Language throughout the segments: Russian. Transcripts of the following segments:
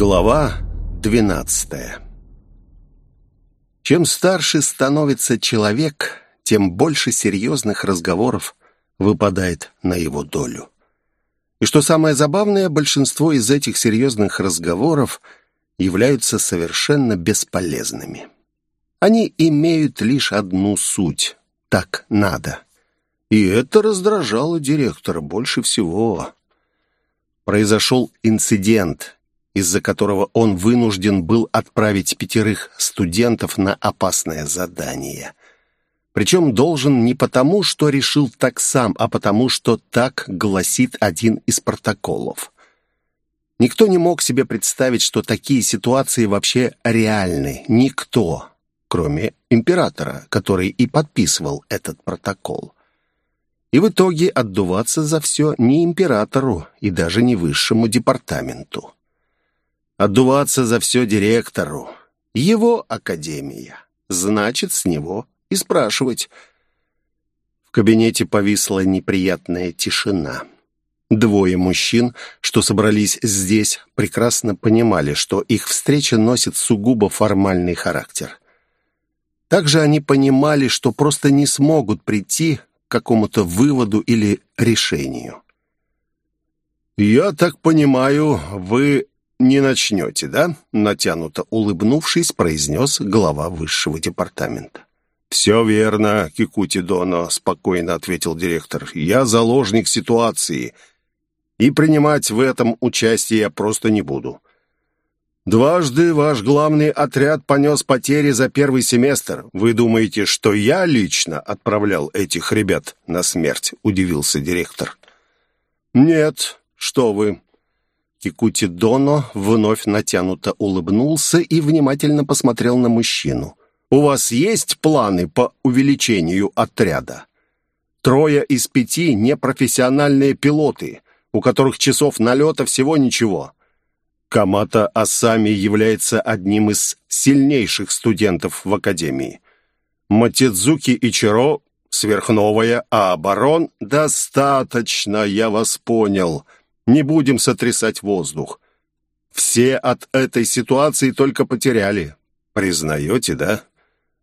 Глава 12 Чем старше становится человек, тем больше серьезных разговоров выпадает на его долю. И что самое забавное, большинство из этих серьезных разговоров являются совершенно бесполезными. Они имеют лишь одну суть – так надо. И это раздражало директора больше всего. Произошел инцидент – из-за которого он вынужден был отправить пятерых студентов на опасное задание. Причем должен не потому, что решил так сам, а потому, что так гласит один из протоколов. Никто не мог себе представить, что такие ситуации вообще реальны. Никто, кроме императора, который и подписывал этот протокол. И в итоге отдуваться за все не императору и даже не высшему департаменту. Отдуваться за все директору. Его академия. Значит, с него и спрашивать. В кабинете повисла неприятная тишина. Двое мужчин, что собрались здесь, прекрасно понимали, что их встреча носит сугубо формальный характер. Также они понимали, что просто не смогут прийти к какому-то выводу или решению. «Я так понимаю, вы не начнете, да?» Натянуто улыбнувшись, произнес глава высшего департамента. «Все верно, Кикути Доно», — спокойно ответил директор. «Я заложник ситуации, и принимать в этом участие я просто не буду». «Дважды ваш главный отряд понес потери за первый семестр. Вы думаете, что я лично отправлял этих ребят на смерть?» — удивился директор. «Нет, что вы. Кикути Доно вновь натянуто улыбнулся и внимательно посмотрел на мужчину. «У вас есть планы по увеличению отряда? Трое из пяти непрофессиональные пилоты, у которых часов налета всего ничего. Камата Асами является одним из сильнейших студентов в Академии. Матидзуки Ичиро — сверхновая, а оборон — достаточно, я вас понял». Не будем сотрясать воздух. Все от этой ситуации только потеряли. Признаете, да?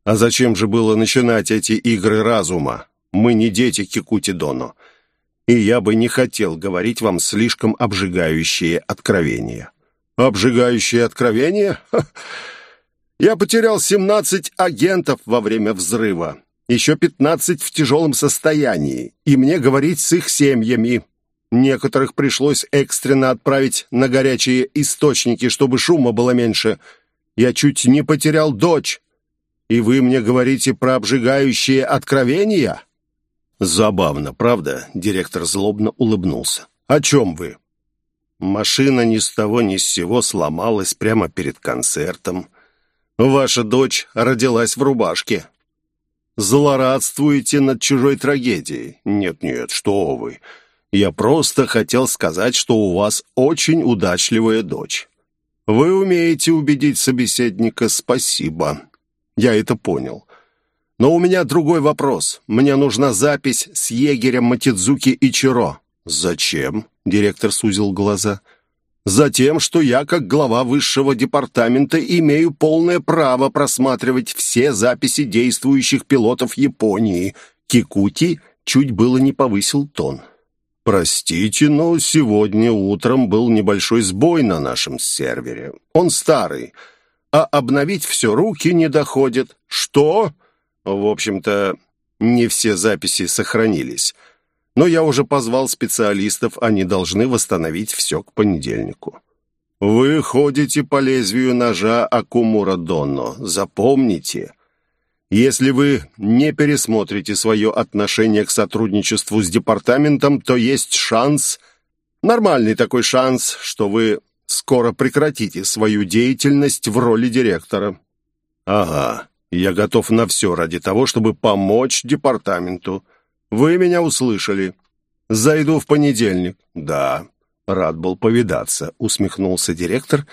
А зачем же было начинать эти игры разума? Мы не дети Кикути Доно. И я бы не хотел говорить вам слишком обжигающие откровения. Обжигающие откровения? Я потерял 17 агентов во время взрыва. Еще 15 в тяжелом состоянии. И мне говорить с их семьями. Некоторых пришлось экстренно отправить на горячие источники, чтобы шума было меньше. Я чуть не потерял дочь. И вы мне говорите про обжигающие откровения?» «Забавно, правда?» — директор злобно улыбнулся. «О чем вы?» «Машина ни с того ни с сего сломалась прямо перед концертом. Ваша дочь родилась в рубашке. Злорадствуете над чужой трагедией? Нет-нет, что вы!» Я просто хотел сказать, что у вас очень удачливая дочь. Вы умеете убедить собеседника, спасибо. Я это понял. Но у меня другой вопрос. Мне нужна запись с егерем Матидзуки Ичиро. Зачем? Директор сузил глаза. Затем, что я, как глава высшего департамента, имею полное право просматривать все записи действующих пилотов Японии. Кикути чуть было не повысил тон. «Простите, но сегодня утром был небольшой сбой на нашем сервере. Он старый, а обновить все руки не доходят». «Что?» «В общем-то, не все записи сохранились. Но я уже позвал специалистов, они должны восстановить все к понедельнику». «Вы ходите по лезвию ножа Акумура Донно. Запомните, если вы не пересмотрите свое отношение к сотрудничеству с департаментом, то есть шанс, нормальный такой шанс, что вы скоро прекратите свою деятельность в роли директора. Ага, я готов на все ради того, чтобы помочь департаменту. Вы меня услышали. Зайду в понедельник. Да, рад был повидаться, усмехнулся директор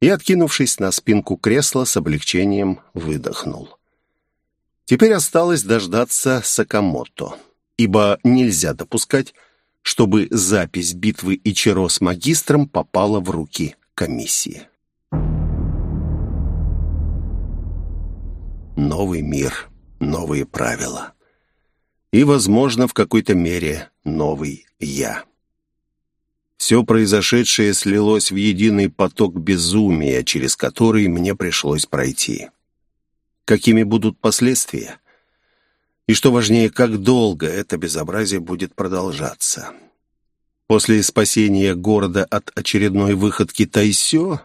и, откинувшись на спинку кресла, с облегчением выдохнул. Теперь осталось дождаться Сакамото, ибо нельзя допускать, чтобы запись битвы Ичиро с магистром попала в руки комиссии. Новый мир, новые правила. И, возможно, в какой-то мере новый я. Все произошедшее слилось в единый поток безумия, через который мне пришлось пройти. Какими будут последствия? И что важнее, как долго это безобразие будет продолжаться? После спасения города от очередной выходки Тайсё,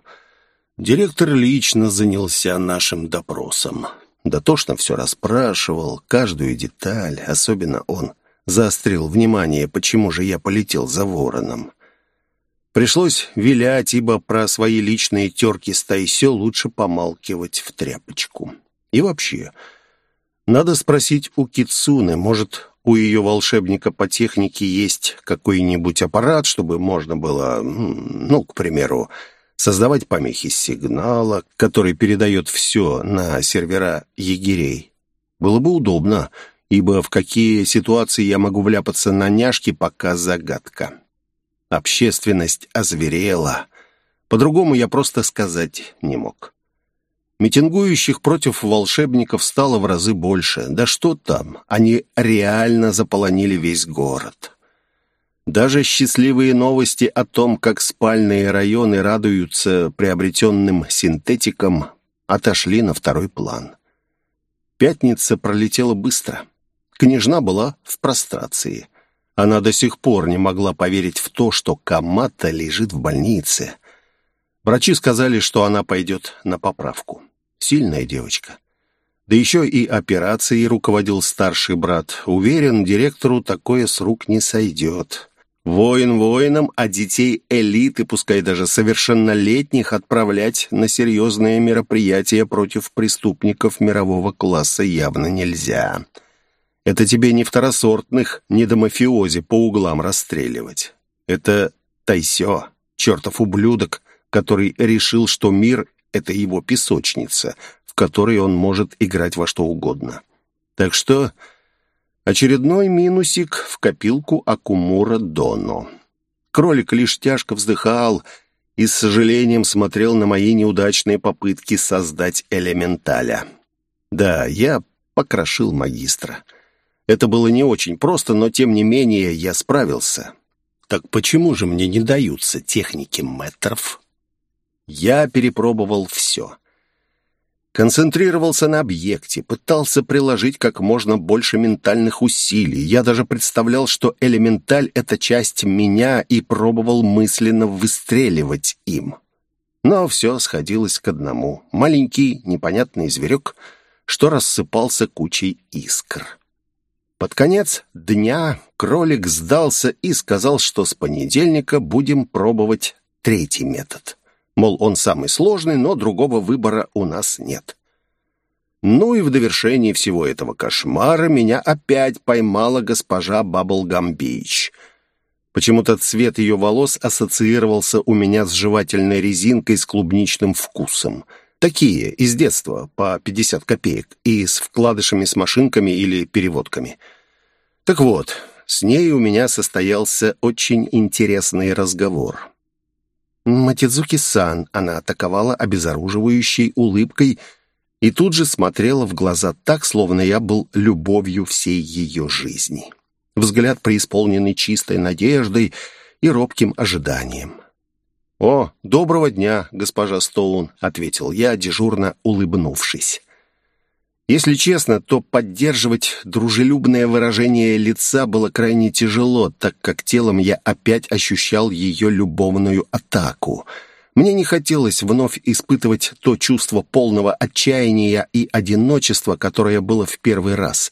директор лично занялся нашим допросом. Дотошно все расспрашивал, каждую деталь, особенно он заострил внимание, почему же я полетел за вороном. Пришлось вилять, ибо про свои личные терки с Тайсё лучше помалкивать в тряпочку. И вообще, надо спросить у Кицуны, может, у ее волшебника по технике есть какой-нибудь аппарат, чтобы можно было, ну, к примеру, создавать помехи сигнала, который передает все на сервера егерей. Было бы удобно, ибо в какие ситуации я могу вляпаться на няшки, пока загадка. Общественность озверела. По-другому я просто сказать не мог. Митингующих против волшебников стало в разы больше. Да что там, они реально заполонили весь город. Даже счастливые новости о том, как спальные районы радуются приобретенным синтетикам, отошли на второй план. Пятница пролетела быстро. Княжна была в прострации. Она до сих пор не могла поверить в то, что Камата лежит в больнице. Врачи сказали, что она пойдет на поправку. Сильная девочка. Да еще и операцией руководил старший брат. Уверен, директору такое с рук не сойдет. Воин воином, а детей элиты, пускай даже совершеннолетних, отправлять на серьезные мероприятия против преступников мирового класса явно нельзя. Это тебе не второсортных, не до мафиози по углам расстреливать. Это Тайсё, чертов ублюдок, который решил, что мир — это его песочница, в которой он может играть во что угодно. Так что очередной минусик в копилку Акумура Доно. Кролик лишь тяжко вздыхал и с сожалением смотрел на мои неудачные попытки создать элементаля. Да, я покрошил магистра. Это было не очень просто, но тем не менее я справился. Так почему же мне не даются техники метров? Я перепробовал все. Концентрировался на объекте, пытался приложить как можно больше ментальных усилий. Я даже представлял, что элементаль — это часть меня, и пробовал мысленно выстреливать им. Но все сходилось к одному. Маленький, непонятный зверек, что рассыпался кучей искр. Под конец дня кролик сдался и сказал, что с понедельника будем пробовать третий метод. Мол, он самый сложный, но другого выбора у нас нет. Ну и в довершении всего этого кошмара меня опять поймала госпожа Баблгам Бич. Почему-то цвет ее волос ассоциировался у меня с жевательной резинкой с клубничным вкусом — Такие, из детства, по 50 копеек, и с вкладышами с машинками или переводками. Так вот, с ней у меня состоялся очень интересный разговор. Матидзуки-сан она атаковала обезоруживающей улыбкой и тут же смотрела в глаза так, словно я был любовью всей ее жизни. Взгляд преисполненный чистой надеждой и робким ожиданием. «О, доброго дня, госпожа Стоун», — ответил я, дежурно улыбнувшись. Если честно, то поддерживать дружелюбное выражение лица было крайне тяжело, так как телом я опять ощущал ее любовную атаку. Мне не хотелось вновь испытывать то чувство полного отчаяния и одиночества, которое было в первый раз.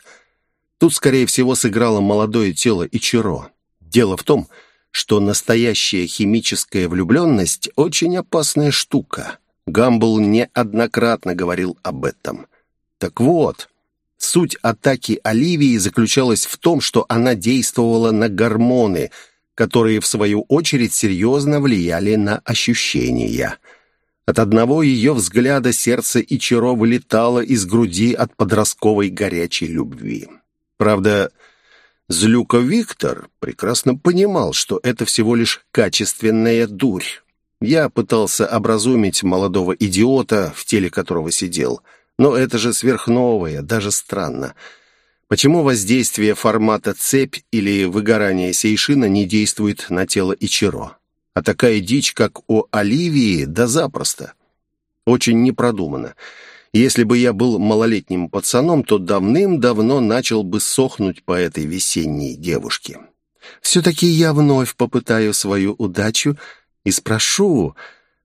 Тут, скорее всего, сыграло молодое тело Ичиро. Дело в том, что настоящая химическая влюбленность – очень опасная штука. Гамбл неоднократно говорил об этом. Так вот, суть атаки Оливии заключалась в том, что она действовала на гормоны, которые, в свою очередь, серьезно влияли на ощущения. От одного ее взгляда сердце Ичиро вылетало из груди от подростковой горячей любви. Правда, Злюка Виктор прекрасно понимал, что это всего лишь качественная дурь. Я пытался образумить молодого идиота, в теле которого сидел. Но это же сверхновое, даже странно. Почему воздействие формата цепь или выгорание сейшина не действует на тело Ичиро? А такая дичь, как у Оливии, да запросто. Очень непродуманно. Если бы я был малолетним пацаном, то давным-давно начал бы сохнуть по этой весенней девушке. Все-таки я вновь попытаю свою удачу и спрошу,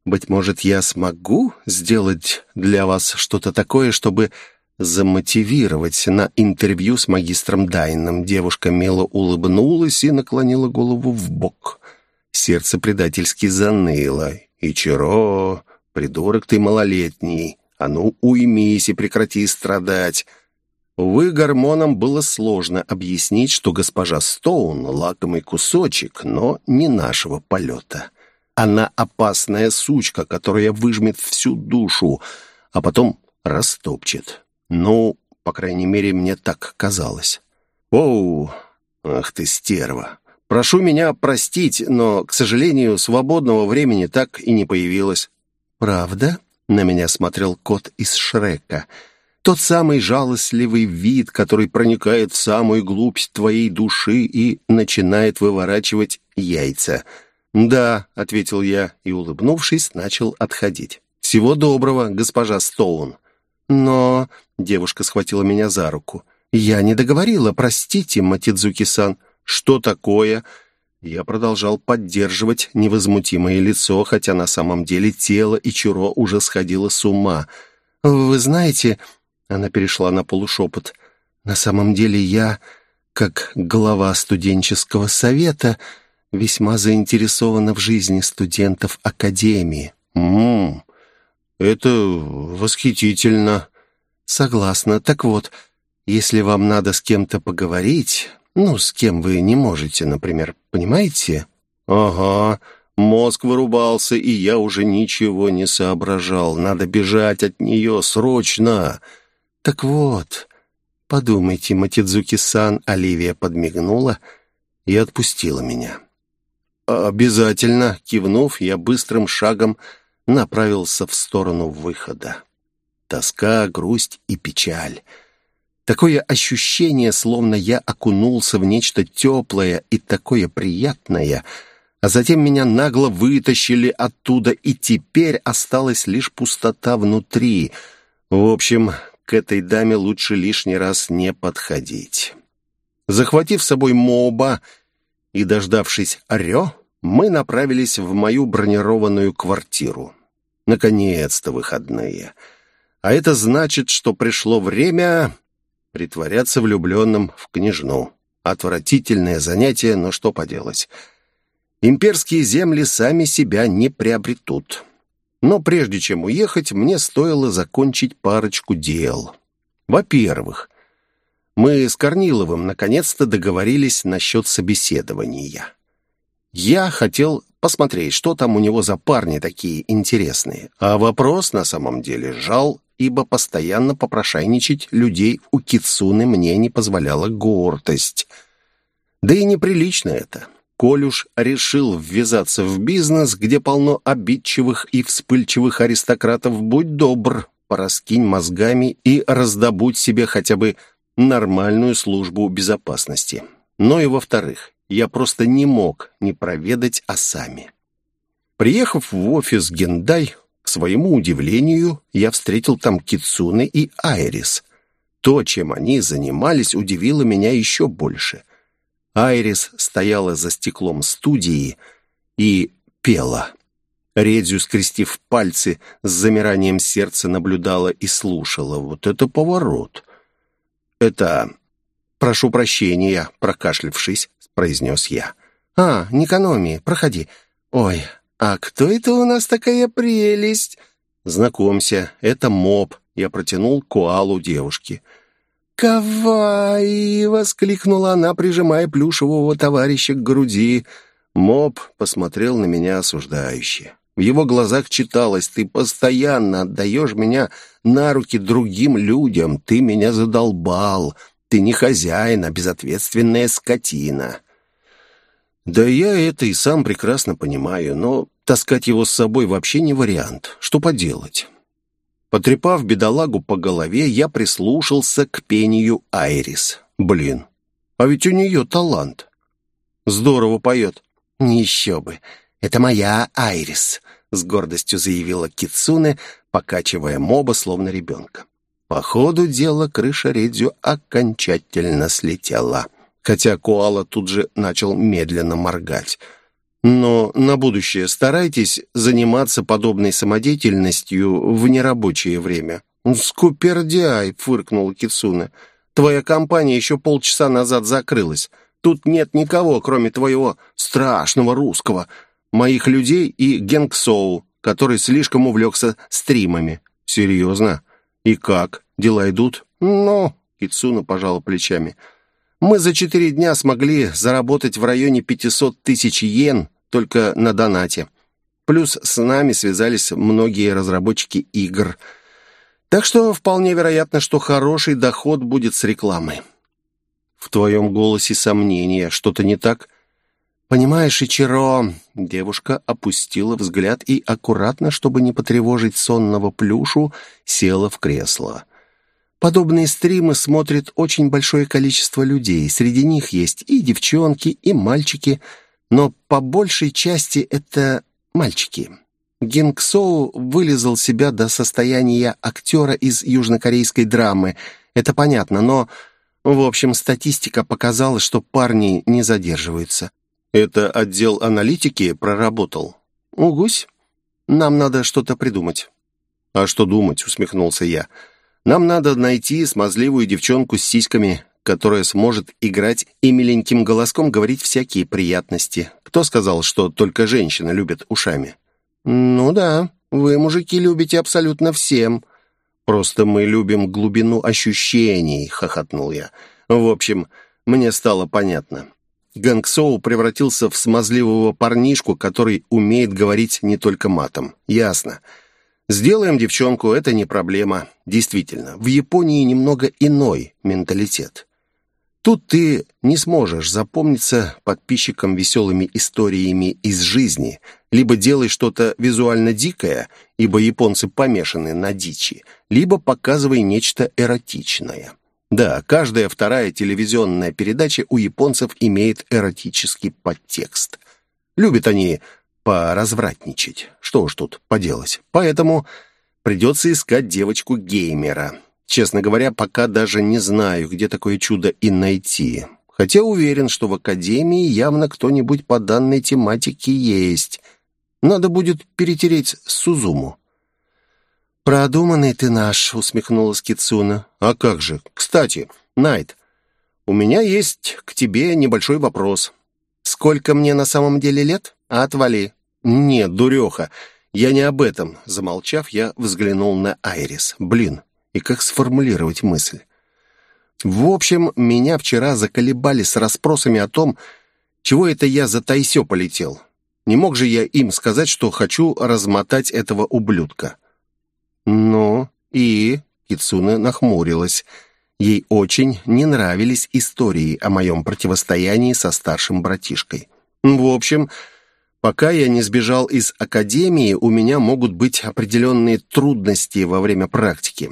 быть может, я смогу сделать для вас что-то такое, чтобы замотивировать на интервью с магистром Дайном. Девушка мило улыбнулась и наклонила голову в бок. Сердце предательски заныло. «Ичиро, придурок ты малолетний, а ну уймись и прекрати страдать». Увы, гормонам было сложно объяснить, что госпожа Стоун — лакомый кусочек, но не нашего полета. Она опасная сучка, которая выжмет всю душу, а потом растопчет. Ну, по крайней мере, мне так казалось. «Оу, ах ты стерва! Прошу меня простить, но, к сожалению, свободного времени так и не появилось». «Правда?» — на меня смотрел кот из Шрека — тот самый жалостливый вид, который проникает в самую глубь твоей души и начинает выворачивать яйца. «Да», — ответил я и, улыбнувшись, начал отходить. «Всего доброго, госпожа Стоун». «Но...» — девушка схватила меня за руку. «Я не договорила, простите, Матидзуки-сан». «Что такое?» Я продолжал поддерживать невозмутимое лицо, хотя на самом деле тело Ичиро уже сходило с ума. «Вы знаете, она перешла на полушепот. «На самом деле я, как глава студенческого совета, весьма заинтересована в жизни студентов Академии». «Ммм, это восхитительно». «Согласна. Так вот, если вам надо с кем-то поговорить, ну, с кем вы не можете, например, понимаете?» «Ага». Мозг вырубался, и я уже ничего не соображал. Надо бежать от нее срочно. «Так вот, подумайте, Матидзуки-сан», — Оливия подмигнула и отпустила меня. «Обязательно», — кивнув, я быстрым шагом направился в сторону выхода. Тоска, грусть и печаль. Такое ощущение, словно я окунулся в нечто теплое и такое приятное, а затем меня нагло вытащили оттуда, и теперь осталась лишь пустота внутри. В общем, к этой даме лучше лишний раз не подходить. Захватив с собой моба и дождавшись Орё, мы направились в мою бронированную квартиру. Наконец-то выходные. А это значит, что пришло время притворяться влюбленным в княжну. Отвратительное занятие, но что поделать. Имперские земли сами себя не приобретут. Но прежде чем уехать, мне стоило закончить парочку дел. Во-первых, мы с Корниловым наконец-то договорились насчет собеседования. Я хотел посмотреть, что там у него за парни такие интересные. А вопрос на самом деле жал, ибо постоянно попрошайничать людей у Кицуны мне не позволяла гордость. Да и неприлично это. Коль уж решил ввязаться в бизнес, где полно обидчивых и вспыльчивых аристократов, будь добр, пораскинь мозгами и раздобудь себе хотя бы нормальную службу безопасности. Но и во-вторых, я просто не мог не проведать Асами. Приехав в офис Гендай, к своему удивлению, я встретил там Кицуны и Айрис. То, чем они занимались, удивило меня еще больше — Айрис стояла за стеклом студии и пела. Редзю, скрестив пальцы, с замиранием сердца наблюдала и слушала. Вот это поворот! Это... «Прошу прощения», — прокашлявшись, произнес я. «А, Никономи, проходи. Ой, а кто это у нас такая прелесть?» «Знакомься, это моб», — я протянул коалу девушки. «Кавай!» — воскликнула она, прижимая плюшевого товарища к груди. Моб посмотрел на меня осуждающе. В его глазах читалось «Ты постоянно отдаешь меня на руки другим людям, ты меня задолбал, ты не хозяин, а безответственная скотина». Да я это и сам прекрасно понимаю, но таскать его с собой вообще не вариант. Что поделать? Потрепав бедолагу по голове, я прислушался к пению Айрис. Блин, а ведь у нее талант. Здорово поет. Еще бы. Это моя Айрис, с гордостью заявила Кицуне, покачивая моба, словно ребенка. По ходу дела крыша Редзю окончательно слетела, хотя Коала тут же начал медленно моргать. Но на будущее старайтесь заниматься подобной самодеятельностью в нерабочее время. «Скупердяй!» — фыркнула Кицуна. «Твоя компания еще полчаса назад закрылась. Тут нет никого, кроме твоего страшного русского, моих людей и Генгсоу, который слишком увлекся стримами». «Серьезно? И как? Дела идут?» «Ну...» — Кицуна пожала плечами. «Мы за четыре дня смогли заработать в районе 500 тысяч йен только на донате. Плюс с нами связались многие разработчики игр. Так что вполне вероятно, что хороший доход будет с рекламы. В твоем голосе сомнения. Что-то не так? Понимаешь, Ичиро... Девушка опустила взгляд и аккуратно, чтобы не потревожить сонного плюшу, села в кресло. Подобные стримы смотрит очень большое количество людей. Среди них есть и девчонки, и мальчики — но по большей части это мальчики. Гингсоу вылезал себя до состояния актера из южнокорейской драмы. Это понятно, но, в общем, статистика показала, что парни не задерживаются. Это отдел аналитики проработал. Угусь. Нам надо что-то придумать. А что думать, усмехнулся я. Нам надо найти смазливую девчонку с сиськами, которая сможет играть и миленьким голоском говорить всякие приятности. Кто сказал, что только женщины любят ушами? «Ну да, вы, мужики, любите абсолютно всем». «Просто мы любим глубину ощущений», — хохотнул я. «В общем, мне стало понятно. Гангсоу превратился в смазливого парнишку, который умеет говорить не только матом. Ясно. Сделаем девчонку, это не проблема. Действительно, в Японии немного иной менталитет. Тут ты не сможешь запомниться подписчикам веселыми историями из жизни, либо делай что-то визуально дикое, ибо японцы помешаны на дичи, либо показывай нечто эротичное. Да, каждая вторая телевизионная передача у японцев имеет эротический подтекст. Любят они поразвратничать. Что уж тут поделать. Поэтому придется искать девочку-геймера. Честно говоря, пока даже не знаю, где такое чудо и найти. Хотя уверен, что в Академии явно кто-нибудь по данной тематике есть. Надо будет перетереть Сузуму. «Продуманный ты наш», — усмехнулась Кицуна. «А как же? Кстати, Найт, у меня есть к тебе небольшой вопрос». «Сколько мне на самом деле лет? А отвали». «Нет, дуреха, я не об этом». Замолчав, я взглянул на Айрис. «Блин, и как сформулировать мысль. В общем, меня вчера заколебали с расспросами о том, чего это я за Тайсё полетел. Не мог же я им сказать, что хочу размотать этого ублюдка. Ну, и... Кицуна нахмурилась. Ей очень не нравились истории о моем противостоянии со старшим братишкой. В общем, пока я не сбежал из академии, у меня могут быть определенные трудности во время практики.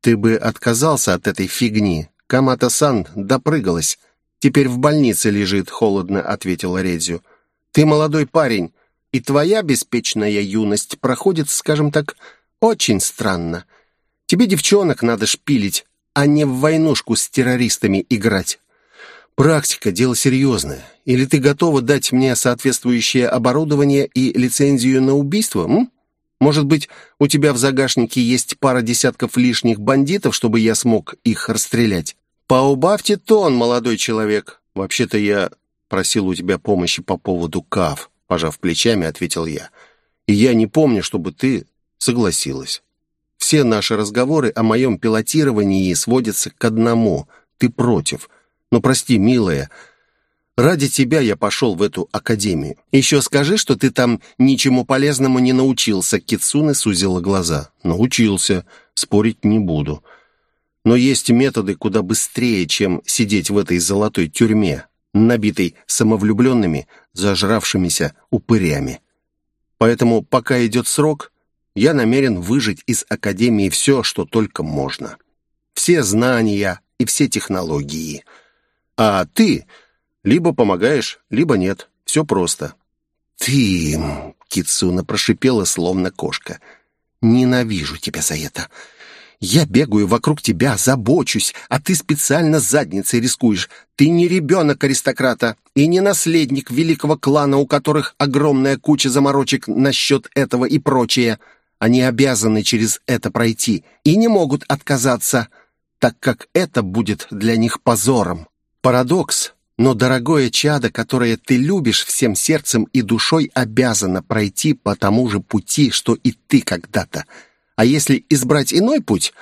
«Ты бы отказался от этой фигни. Камата-сан допрыгалась. Теперь в больнице лежит», — холодно ответила Редзю. «Ты молодой парень, и твоя беспечная юность проходит, скажем так, очень странно. Тебе девчонок надо шпилить, а не в войнушку с террористами играть. Практика — дело серьезное. Или ты готова дать мне соответствующее оборудование и лицензию на убийство, м? Может быть, у тебя в загашнике есть пара десятков лишних бандитов, чтобы я смог их расстрелять? Поубавьте тон, молодой человек. Вообще-то я просил у тебя помощи по поводу КАФ, пожав плечами, ответил я. И я не помню, чтобы ты согласилась. Все наши разговоры о моем пилотировании сводятся к одному. Ты против. Но прости, милая, Ради тебя я пошел в эту академию. Еще скажи, что ты там ничему полезному не научился». Кицуне сузила глаза. «Научился. Спорить не буду. Но есть методы куда быстрее, чем сидеть в этой золотой тюрьме, набитой самовлюбленными, зажравшимися упырями». Поэтому, пока идет срок, я намерен выжить из Академии все, что только можно. Все знания и все технологии. А ты либо помогаешь, либо нет. Все просто. «Ты...» — Кицуна прошипела, словно кошка. «Ненавижу тебя за это. Я бегаю вокруг тебя, забочусь, а ты специально задницей рискуешь. Ты не ребенок аристократа и не наследник великого клана, у которых огромная куча заморочек насчет этого и прочее. Они обязаны через это пройти и не могут отказаться, так как это будет для них позором. Парадокс, но дорогое чадо, которое ты любишь всем сердцем и душой, обязано пройти по тому же пути, что и ты когда-то. А если избрать иной путь,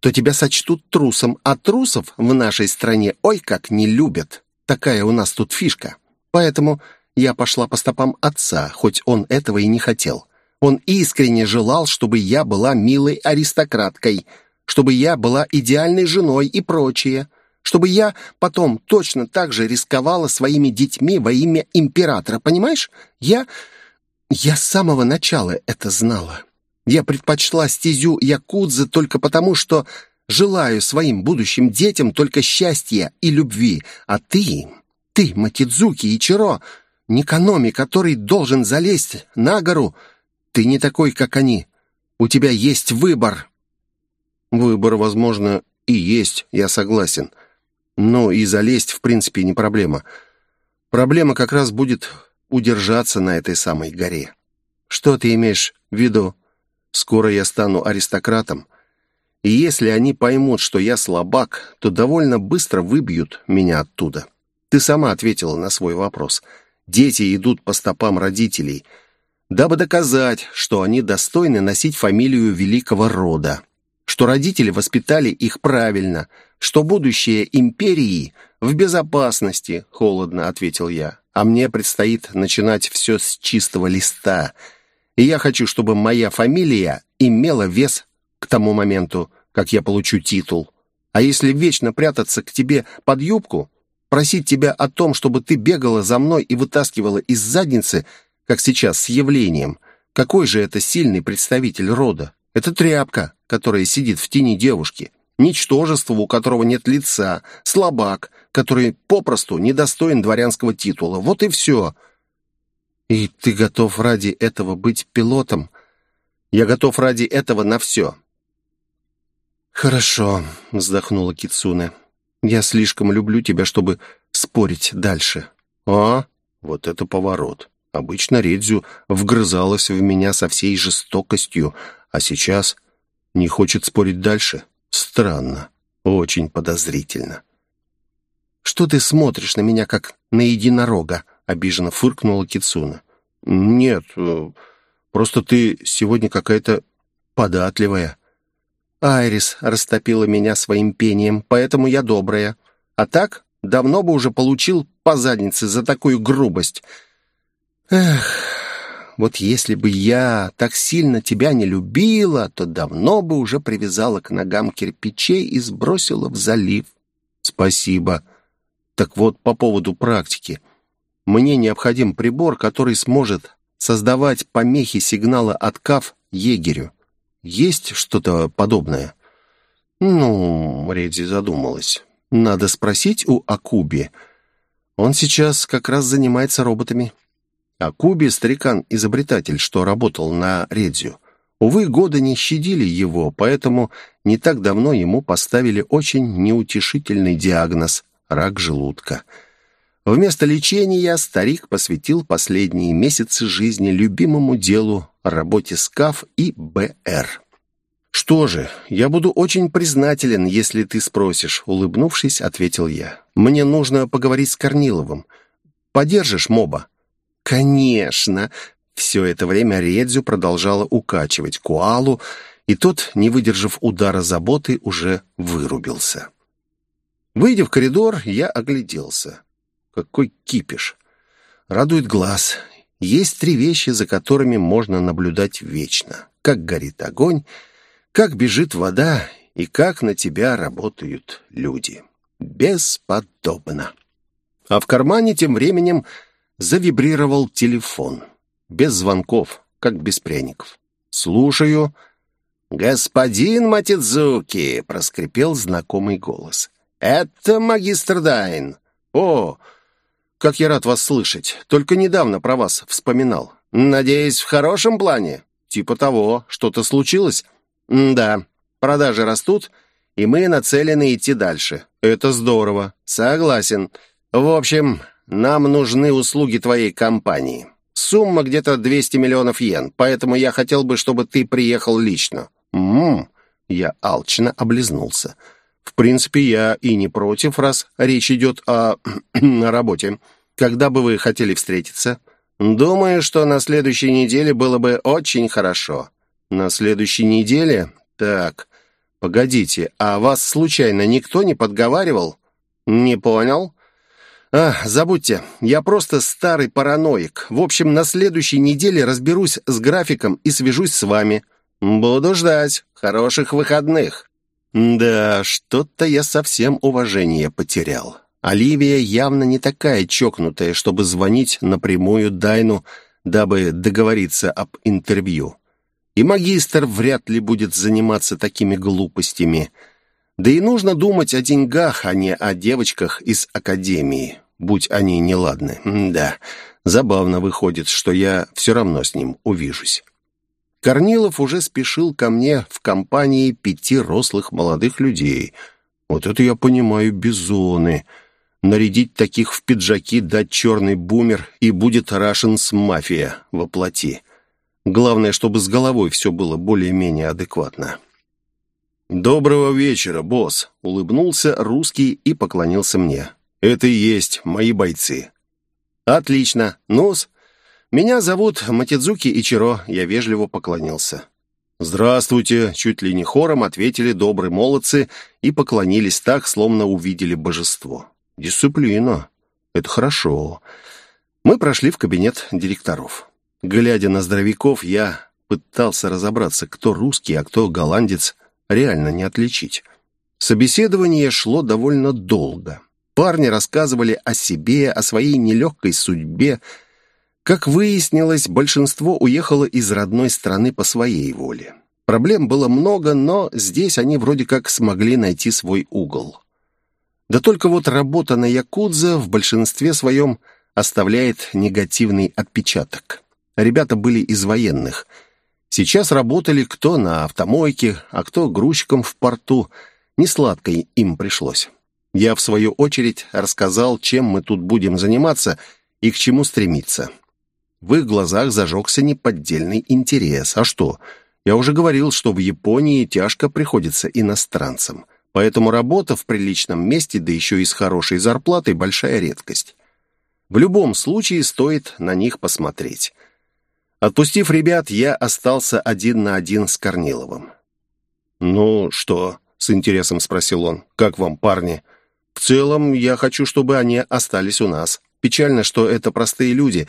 то тебя сочтут трусом, а трусов в нашей стране ой как не любят. Такая у нас тут фишка. Поэтому я пошла по стопам отца, хоть он этого и не хотел. Он искренне желал, чтобы я была милой аристократкой, чтобы я была идеальной женой и прочее чтобы я потом точно так же рисковала своими детьми во имя императора, понимаешь? Я... я с самого начала это знала. Я предпочла стезю Якудзы только потому, что желаю своим будущим детям только счастья и любви. А ты, ты, Матидзуки и Чиро, Никаноми, который должен залезть на гору, ты не такой, как они. У тебя есть выбор». «Выбор, возможно, и есть, я согласен. Ну и залезть, в принципе, не проблема. Проблема как раз будет удержаться на этой самой горе. Что ты имеешь в виду? Скоро я стану аристократом. И если они поймут, что я слабак, то довольно быстро выбьют меня оттуда. Ты сама ответила на свой вопрос. Дети идут по стопам родителей, дабы доказать, что они достойны носить фамилию великого рода, что родители воспитали их правильно — что будущее империи в безопасности, холодно ответил я. А мне предстоит начинать все с чистого листа. И я хочу, чтобы моя фамилия имела вес к тому моменту, как я получу титул. А если вечно прятаться к тебе под юбку, просить тебя о том, чтобы ты бегала за мной и вытаскивала из задницы, как сейчас с явлением, какой же это сильный представитель рода? Это тряпка, которая сидит в тени девушки ничтожество, у которого нет лица, слабак, который попросту недостоин дворянского титула. Вот и все. И ты готов ради этого быть пилотом? Я готов ради этого на все. Хорошо, вздохнула Кицуне. Я слишком люблю тебя, чтобы спорить дальше. А, вот это поворот. Обычно Редзю вгрызалась в меня со всей жестокостью, а сейчас не хочет спорить дальше. Странно, очень подозрительно. «Что ты смотришь на меня, как на единорога?» — обиженно фыркнула Кицуна. «Нет, э, просто ты сегодня какая-то податливая». «Айрис растопила меня своим пением, поэтому я добрая. А так, давно бы уже получил по заднице за такую грубость. Эх, вот если бы я так сильно тебя не любила, то давно бы уже привязала к ногам кирпичей и сбросила в залив. Спасибо. Так вот, по поводу практики. Мне необходим прибор, который сможет создавать помехи сигнала от КАФ егерю. Есть что-то подобное? Ну, Редзи задумалась. Надо спросить у Акуби. Он сейчас как раз занимается роботами. А Куби — старикан-изобретатель, что работал на Редзю. Увы, годы не щадили его, поэтому не так давно ему поставили очень неутешительный диагноз — рак желудка. Вместо лечения старик посвятил последние месяцы жизни любимому делу — работе СКАФ и БР. «Что же, я буду очень признателен, если ты спросишь», — улыбнувшись, ответил я. «Мне нужно поговорить с Корниловым. Подержишь моба?» «Конечно!» Все это время Редзю продолжала укачивать Куалу, и тот, не выдержав удара заботы, уже вырубился. Выйдя в коридор, я огляделся. Какой кипиш! Радует глаз. Есть три вещи, за которыми можно наблюдать вечно. Как горит огонь, как бежит вода и как на тебя работают люди. Бесподобно. А в кармане тем временем завибрировал телефон. Без звонков, как без пряников. «Слушаю». «Господин Матидзуки!» — проскрипел знакомый голос. «Это магистр Дайн». «О, как я рад вас слышать. Только недавно про вас вспоминал. Надеюсь, в хорошем плане?» «Типа того. Что-то случилось?» «Да. Продажи растут, и мы нацелены идти дальше. Это здорово. Согласен. В общем, нам нужны услуги твоей компании. Сумма где-то 200 миллионов йен, поэтому я хотел бы, чтобы ты приехал лично». «Ммм». Я алчно облизнулся. «В принципе, я и не против, раз речь идет о... о работе. Когда бы вы хотели встретиться?» «Думаю, что на следующей неделе было бы очень хорошо». «На следующей неделе? Так, погодите, а вас случайно никто не подговаривал?» «Не понял?» «А, забудьте, я просто старый параноик. В общем, на следующей неделе разберусь с графиком и свяжусь с вами. Буду ждать. Хороших выходных». «Да, что-то я совсем уважение потерял. Оливия явно не такая чокнутая, чтобы звонить напрямую Дайну, дабы договориться об интервью. И магистр вряд ли будет заниматься такими глупостями. Да и нужно думать о деньгах, а не о девочках из академии, будь они неладны. да, забавно выходит, что я все равно с ним увижусь. Корнилов уже спешил ко мне в компании пяти рослых молодых людей. Вот это я понимаю, бизоны — нарядить таких в пиджаки, дать черный бумер, и будет Рашенс мафия воплоти. Главное, чтобы с головой все было более-менее адекватно. «Доброго вечера, босс!» — улыбнулся русский и поклонился мне. «Это и есть мои бойцы». «Отлично. Нус, меня зовут Матидзуки Ичиро», — я вежливо поклонился. «Здравствуйте!» — чуть ли не хором ответили добрые молодцы и поклонились так, словно увидели божество. Дисциплина. Это хорошо. Мы прошли в кабинет директоров. Глядя на здоровяков, я пытался разобраться, кто русский, а кто голландец, реально не отличить. Собеседование шло довольно долго. Парни рассказывали о себе, о своей нелегкой судьбе. Как выяснилось, большинство уехало из родной страны по своей воле. Проблем было много, но здесь они вроде как смогли найти свой угол. Да только вот работа на Якудза в большинстве своем оставляет негативный отпечаток. Ребята были из военных. Сейчас работали кто на автомойке, а кто грузчиком в порту. Несладко им пришлось. Я, в свою очередь, рассказал, чем мы тут будем заниматься и к чему стремиться. В их глазах зажегся неподдельный интерес. А что? Я уже говорил, что в Японии тяжко приходится иностранцам. Поэтому работа в приличном месте, да еще и с хорошей зарплатой, большая редкость. В любом случае стоит на них посмотреть. Отпустив ребят, я остался один на один с Корниловым. «Ну что?» — с интересом спросил он. «Как вам, парни?» «В целом, я хочу, чтобы они остались у нас. Печально, что это простые люди,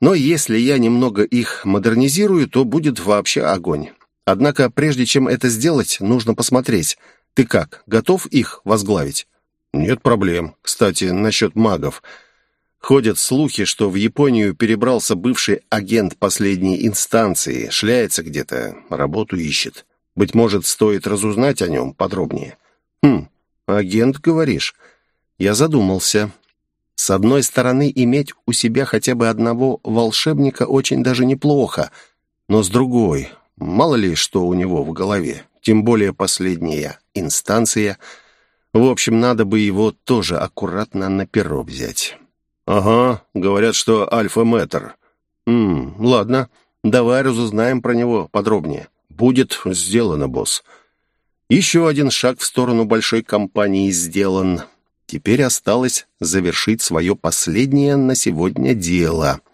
но если я немного их модернизирую, то будет вообще огонь. Однако, прежде чем это сделать, нужно посмотреть, ты как, готов их возглавить?» «Нет проблем. Кстати, насчет магов. Ходят слухи, что в Японию перебрался бывший агент последней инстанции, шляется где-то, работу ищет. Быть может, стоит разузнать о нем подробнее». «Хм, агент, говоришь?» Я задумался. С одной стороны, иметь у себя хотя бы одного волшебника очень даже неплохо, но с другой, мало ли что у него в голове тем более последняя инстанция. В общем, надо бы его тоже аккуратно на перо взять. «Ага, говорят, что альфа-метр». «Ммм, ладно, давай разузнаем про него подробнее. Будет сделано, босс». Еще один шаг в сторону большой компании сделан. Теперь осталось завершить свое последнее на сегодня дело —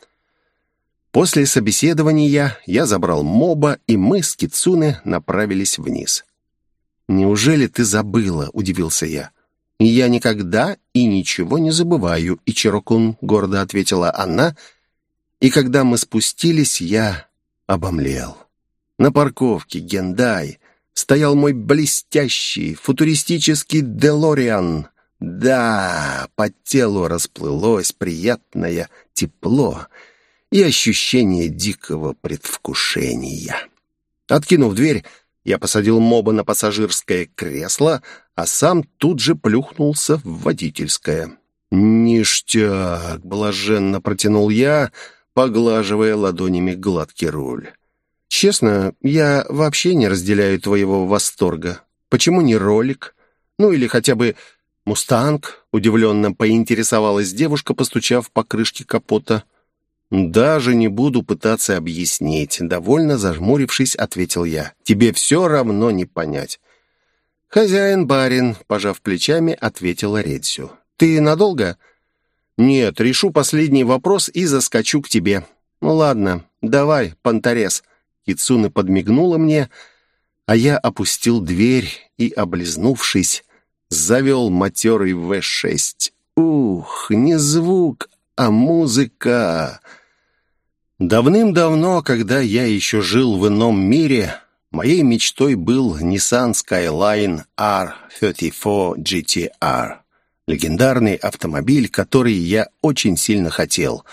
После собеседования я забрал моба, и мы с Кицуне направились вниз. «Неужели ты забыла?» — удивился я. «Я никогда и ничего не забываю», — Ичирокун гордо ответила она, и когда мы спустились, я обомлел. На парковке Гендай стоял мой блестящий футуристический Делориан. Да, по телу расплылось приятное тепло — и ощущение дикого предвкушения. Откинув дверь, я посадил моба на пассажирское кресло, а сам тут же плюхнулся в водительское. «Ништяк!» — блаженно протянул я, поглаживая ладонями гладкий руль. «Честно, я вообще не разделяю твоего восторга. Почему не ролик? Ну или хотя бы мустанг?» — удивленно поинтересовалась девушка, постучав по крышке капота. «Даже не буду пытаться объяснить», — довольно зажмурившись, ответил я. «Тебе все равно не понять». «Хозяин-барин», — пожав плечами, ответила Редсю. «Ты надолго?» «Нет, решу последний вопрос и заскочу к тебе». «Ну ладно, давай, понторез». Кицуна подмигнула мне, а я опустил дверь и, облизнувшись, завел матерый В-6. Ух, не звук, а музыка. Давным-давно, когда я еще жил в ином мире, моей мечтой был Nissan Skyline R34 GTR. Легендарный автомобиль, который я очень сильно хотел.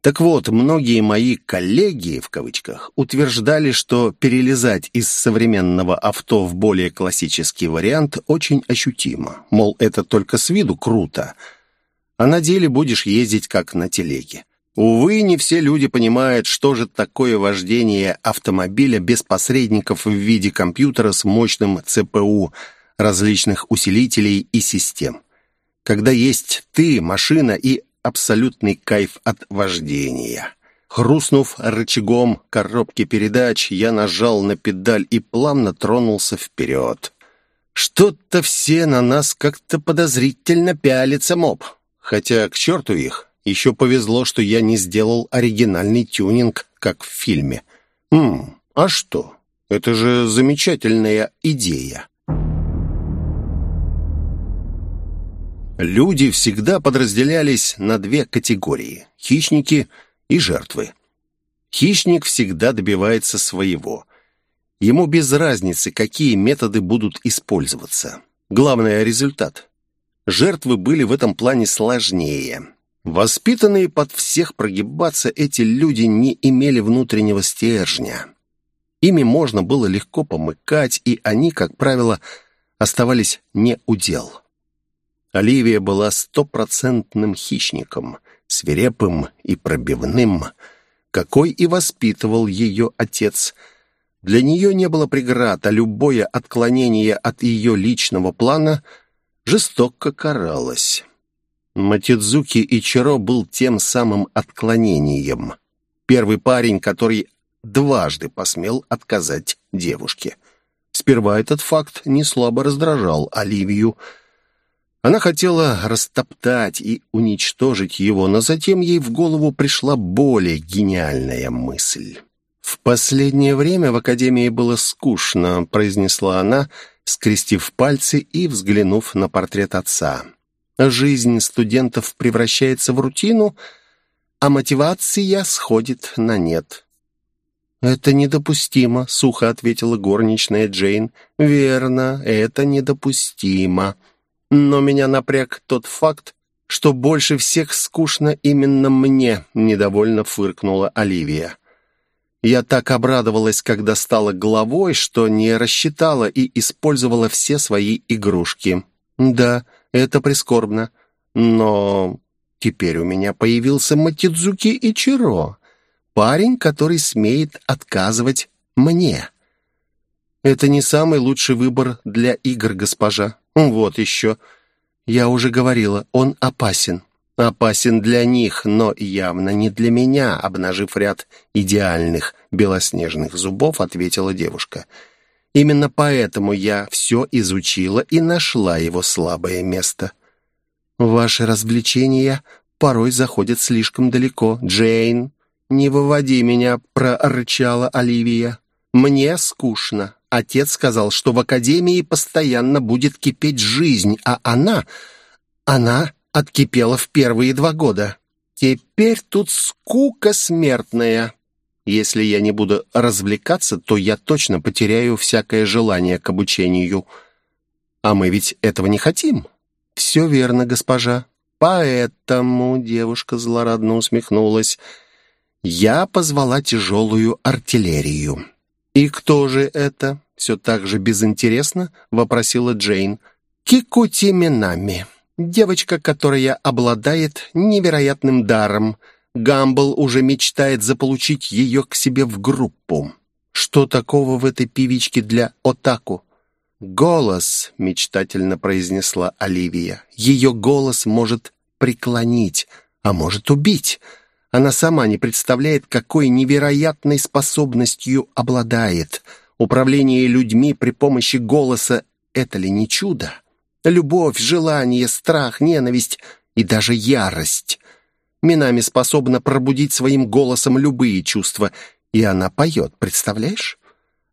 Так вот, многие мои «коллеги», в кавычках, утверждали, что перелезать из современного авто в более классический вариант очень ощутимо. Мол, это только с виду круто — а на деле будешь ездить как на телеге. Увы, не все люди понимают, что же такое вождение автомобиля без посредников в виде компьютера с мощным ЦПУ, различных усилителей и систем. Когда есть ты, машина и абсолютный кайф от вождения. Хрустнув рычагом коробки передач, я нажал на педаль и плавно тронулся вперед. Что-то все на нас как-то подозрительно пялится, моб. Хотя, к черту их, еще повезло, что я не сделал оригинальный тюнинг, как в фильме. Хм, а что? Это же замечательная идея. Люди всегда подразделялись на две категории – хищники и жертвы. Хищник всегда добивается своего. Ему без разницы, какие методы будут использоваться. Главное – результат. Жертвы были в этом плане сложнее. Воспитанные под всех прогибаться, эти люди не имели внутреннего стержня. Ими можно было легко помыкать, и они, как правило, оставались не у дел. Оливия была стопроцентным хищником, свирепым и пробивным, какой и воспитывал ее отец. Для нее не было преград, а любое отклонение от ее личного плана – жестоко каралась. Матидзуки Ичиро был тем самым отклонением. Первый парень, который дважды посмел отказать девушке. Сперва этот факт не слабо раздражал Оливию. Она хотела растоптать и уничтожить его, но затем ей в голову пришла более гениальная мысль. «В последнее время в академии было скучно», — произнесла она, — скрестив пальцы и взглянув на портрет отца. Жизнь студентов превращается в рутину, а мотивация сходит на нет. «Это недопустимо», — сухо ответила горничная Джейн. «Верно, это недопустимо. Но меня напряг тот факт, что больше всех скучно именно мне», — недовольно фыркнула Оливия. Я так обрадовалась, когда стала главой, что не рассчитала и использовала все свои игрушки. Да, это прискорбно. Но теперь у меня появился Матидзуки Ичиро, парень, который смеет отказывать мне. Это не самый лучший выбор для игр, госпожа. Вот еще. Я уже говорила, он опасен. Опасен для них, но явно не для меня, обнажив ряд идеальных белоснежных зубов, ответила девушка. Именно поэтому я все изучила и нашла его слабое место. Ваши развлечения порой заходят слишком далеко. Джейн, не выводи меня, прорычала Оливия. Мне скучно. Отец сказал, что в академии постоянно будет кипеть жизнь, а она... Она откипела в первые два года. Теперь тут скука смертная. Если я не буду развлекаться, то я точно потеряю всякое желание к обучению. А мы ведь этого не хотим. Все верно, госпожа. Поэтому девушка злорадно усмехнулась. Я позвала тяжелую артиллерию. «И кто же это?» — все так же безинтересно вопросила Джейн. «Кикути Минами. Девочка, которая обладает невероятным даром. Гамбл уже мечтает заполучить ее к себе в группу. Что такого в этой певичке для Отаку?» «Голос», — мечтательно произнесла Оливия. «Ее голос может преклонить, а может убить. Она сама не представляет, какой невероятной способностью обладает. Управление людьми при помощи голоса — это ли не чудо? Любовь, желание, страх, ненависть и даже ярость. Минами способна пробудить своим голосом любые чувства, и она поет, представляешь?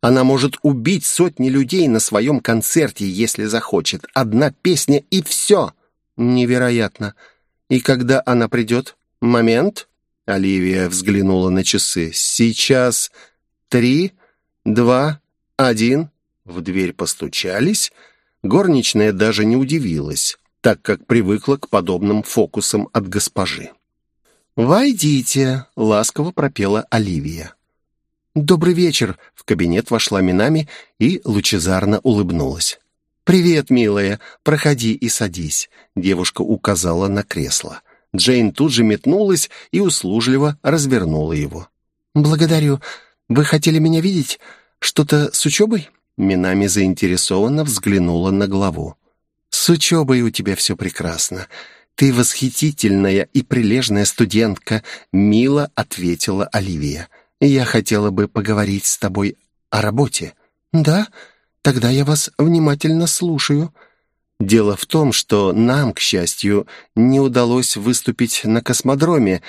Она может убить сотни людей на своем концерте, если захочет. Одна песня и все. Невероятно. И когда она придет? Момент. Оливия взглянула на часы. Сейчас три, два, один. В дверь постучались. Горничная даже не удивилась, так как привыкла к подобным фокусам от госпожи. «Войдите», — ласково пропела Оливия. «Добрый вечер!» — в кабинет вошла Минами и лучезарно улыбнулась. «Привет, милая! Проходи и садись!» Девушка указала на кресло. Джейн тут же метнулась и услужливо развернула его. «Благодарю. Вы хотели меня видеть? Что-то с учебой?» Минами заинтересованно взглянула на главу. «С учебой у тебя все прекрасно. Ты восхитительная и прилежная студентка», — мило ответила Оливия. Я хотела бы поговорить с тобой о работе». «Да? Тогда я вас внимательно слушаю». «Дело в том, что нам, к счастью, не удалось выступить на космодроме.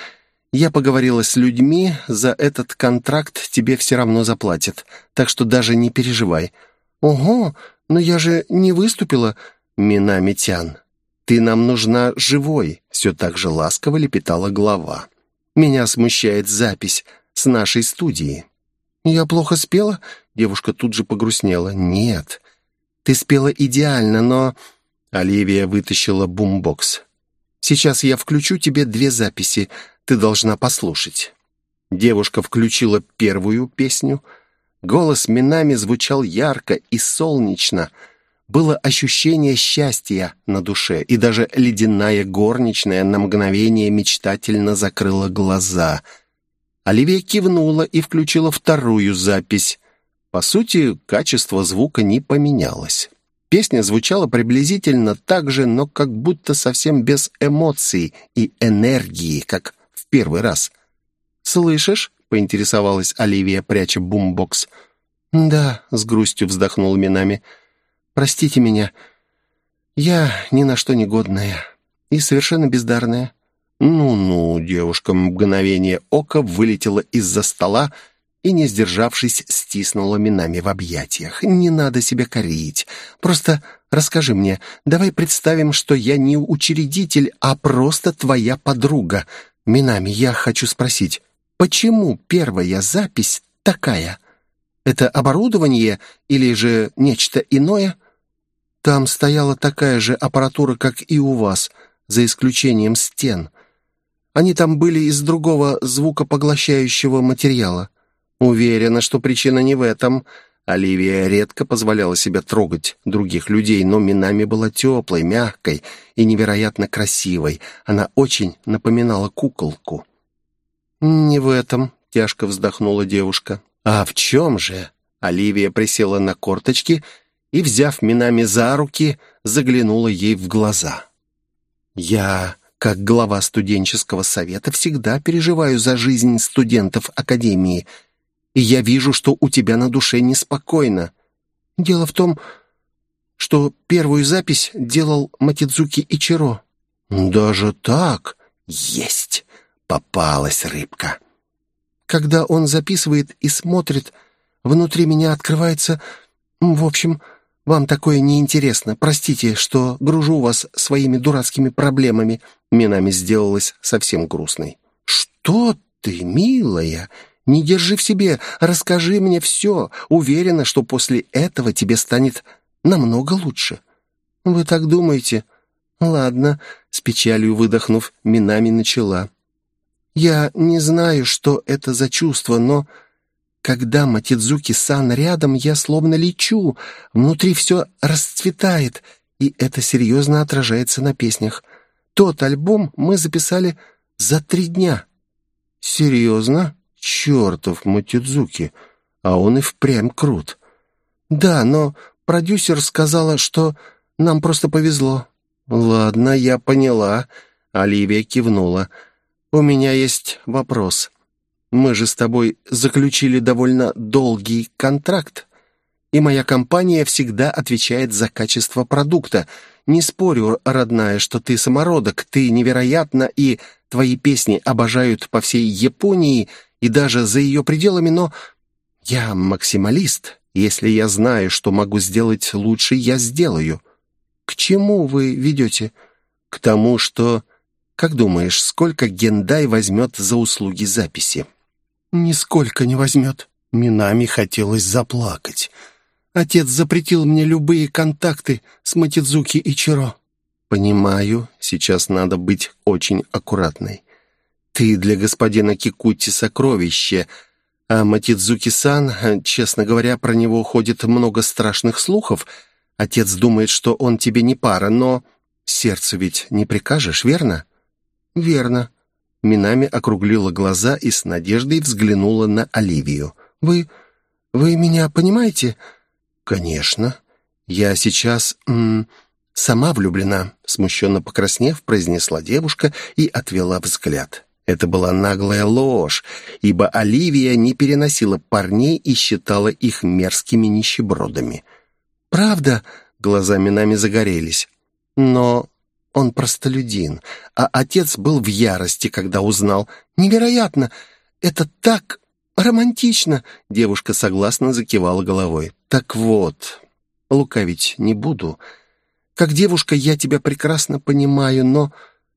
Я поговорила с людьми, за этот контракт тебе все равно заплатят, так что даже не переживай». «Ого, но я же не выступила...» «Минамитян, ты нам нужна живой», — все так же ласково лепетала глава. «Меня смущает запись с нашей студии». «Я плохо спела?» Девушка тут же погрустнела. «Нет, ты спела идеально, но...» Оливия вытащила бумбокс. «Сейчас я включу тебе две записи. Ты должна послушать». Девушка включила первую песню. Голос Минами звучал ярко и солнечно. Было ощущение счастья на душе, и даже ледяная горничная на мгновение мечтательно закрыла глаза — Оливия кивнула и включила вторую запись. По сути, качество звука не поменялось. Песня звучала приблизительно так же, но как будто совсем без эмоций и энергии, как в первый раз. «Слышишь?» — поинтересовалась Оливия, пряча бумбокс. «Да», — с грустью вздохнул Минами. «Простите меня. Я ни на что не годная и совершенно бездарная. «Ну-ну», девушка мгновение ока вылетела из-за стола и, не сдержавшись, стиснула минами в объятиях. «Не надо себя корить. Просто расскажи мне. Давай представим, что я не учредитель, а просто твоя подруга. Минами, я хочу спросить, почему первая запись такая? Это оборудование или же нечто иное?» «Там стояла такая же аппаратура, как и у вас, за исключением стен». Они там были из другого звукопоглощающего материала. Уверена, что причина не в этом. Оливия редко позволяла себе трогать других людей, но Минами была теплой, мягкой и невероятно красивой. Она очень напоминала куколку. «Не в этом», — тяжко вздохнула девушка. «А в чем же?» Оливия присела на корточки взяв Минами за руки, заглянула ей в глаза. «Я как глава студенческого совета всегда переживаю за жизнь студентов Академии, и я вижу, что у тебя на душе неспокойно. Дело в том, что первую запись делал Матидзуки Ичиро». «Даже так? Есть! Попалась рыбка!» «Когда он записывает и смотрит, внутри меня открывается... В общем, вам такое неинтересно. Простите, что гружу вас своими дурацкими проблемами». Минами сделалась совсем грустной. «Что ты, милая? Не держи в себе. Расскажи мне все. Уверена, что после этого тебе станет намного лучше». «Вы так думаете?» «Ладно», — с печалью выдохнув, Минами начала. Я не знаю, что это за чувство, но когда Матидзуки-сан рядом, я словно лечу, внутри все расцветает, и это серьезно отражается на песнях. Тот альбом мы записали за три дня». «Серьезно? Чертов Матидзуки! А он и впрямь крут». «Да, но продюсер сказала, что нам просто повезло». «Ладно, я поняла», — Оливия кивнула. «У меня есть вопрос. Мы же с тобой заключили довольно долгий контракт, и моя компания всегда отвечает за качество продукта. Не спорю, родная, что ты самородок, ты невероятна, и твои песни обожают по всей Японии и даже за ее пределами, но я максималист, если я знаю, что могу сделать лучше, я сделаю. К чему вы ведете? К тому, что... Как думаешь, сколько Гендай возьмет за услуги записи? Нисколько не возьмет. Минами хотелось заплакать. Отец запретил мне любые контакты с Матидзуки и Чиро. Понимаю, сейчас надо быть очень аккуратной. Ты для господина Кикути сокровище, а Матидзуки-сан, честно говоря, про него ходит много страшных слухов. Отец думает, что он тебе не пара, но сердцу ведь не прикажешь, верно?» «Верно». Минами округлила глаза и с надеждой взглянула на Оливию. «Вы... вы меня понимаете?» «Конечно. Я сейчас... М сама влюблена», — смущенно покраснев, произнесла девушка и отвела взгляд. Это была наглая ложь, ибо Оливия не переносила парней и считала их мерзкими нищебродами. «Правда?» — глазами нами загорелись. «Но он простолюдин, а отец был в ярости, когда узнал. Невероятно! Это так романтично!» Девушка согласно закивала головой. «Так вот, лукавить не буду. Как девушка я тебя прекрасно понимаю, но...»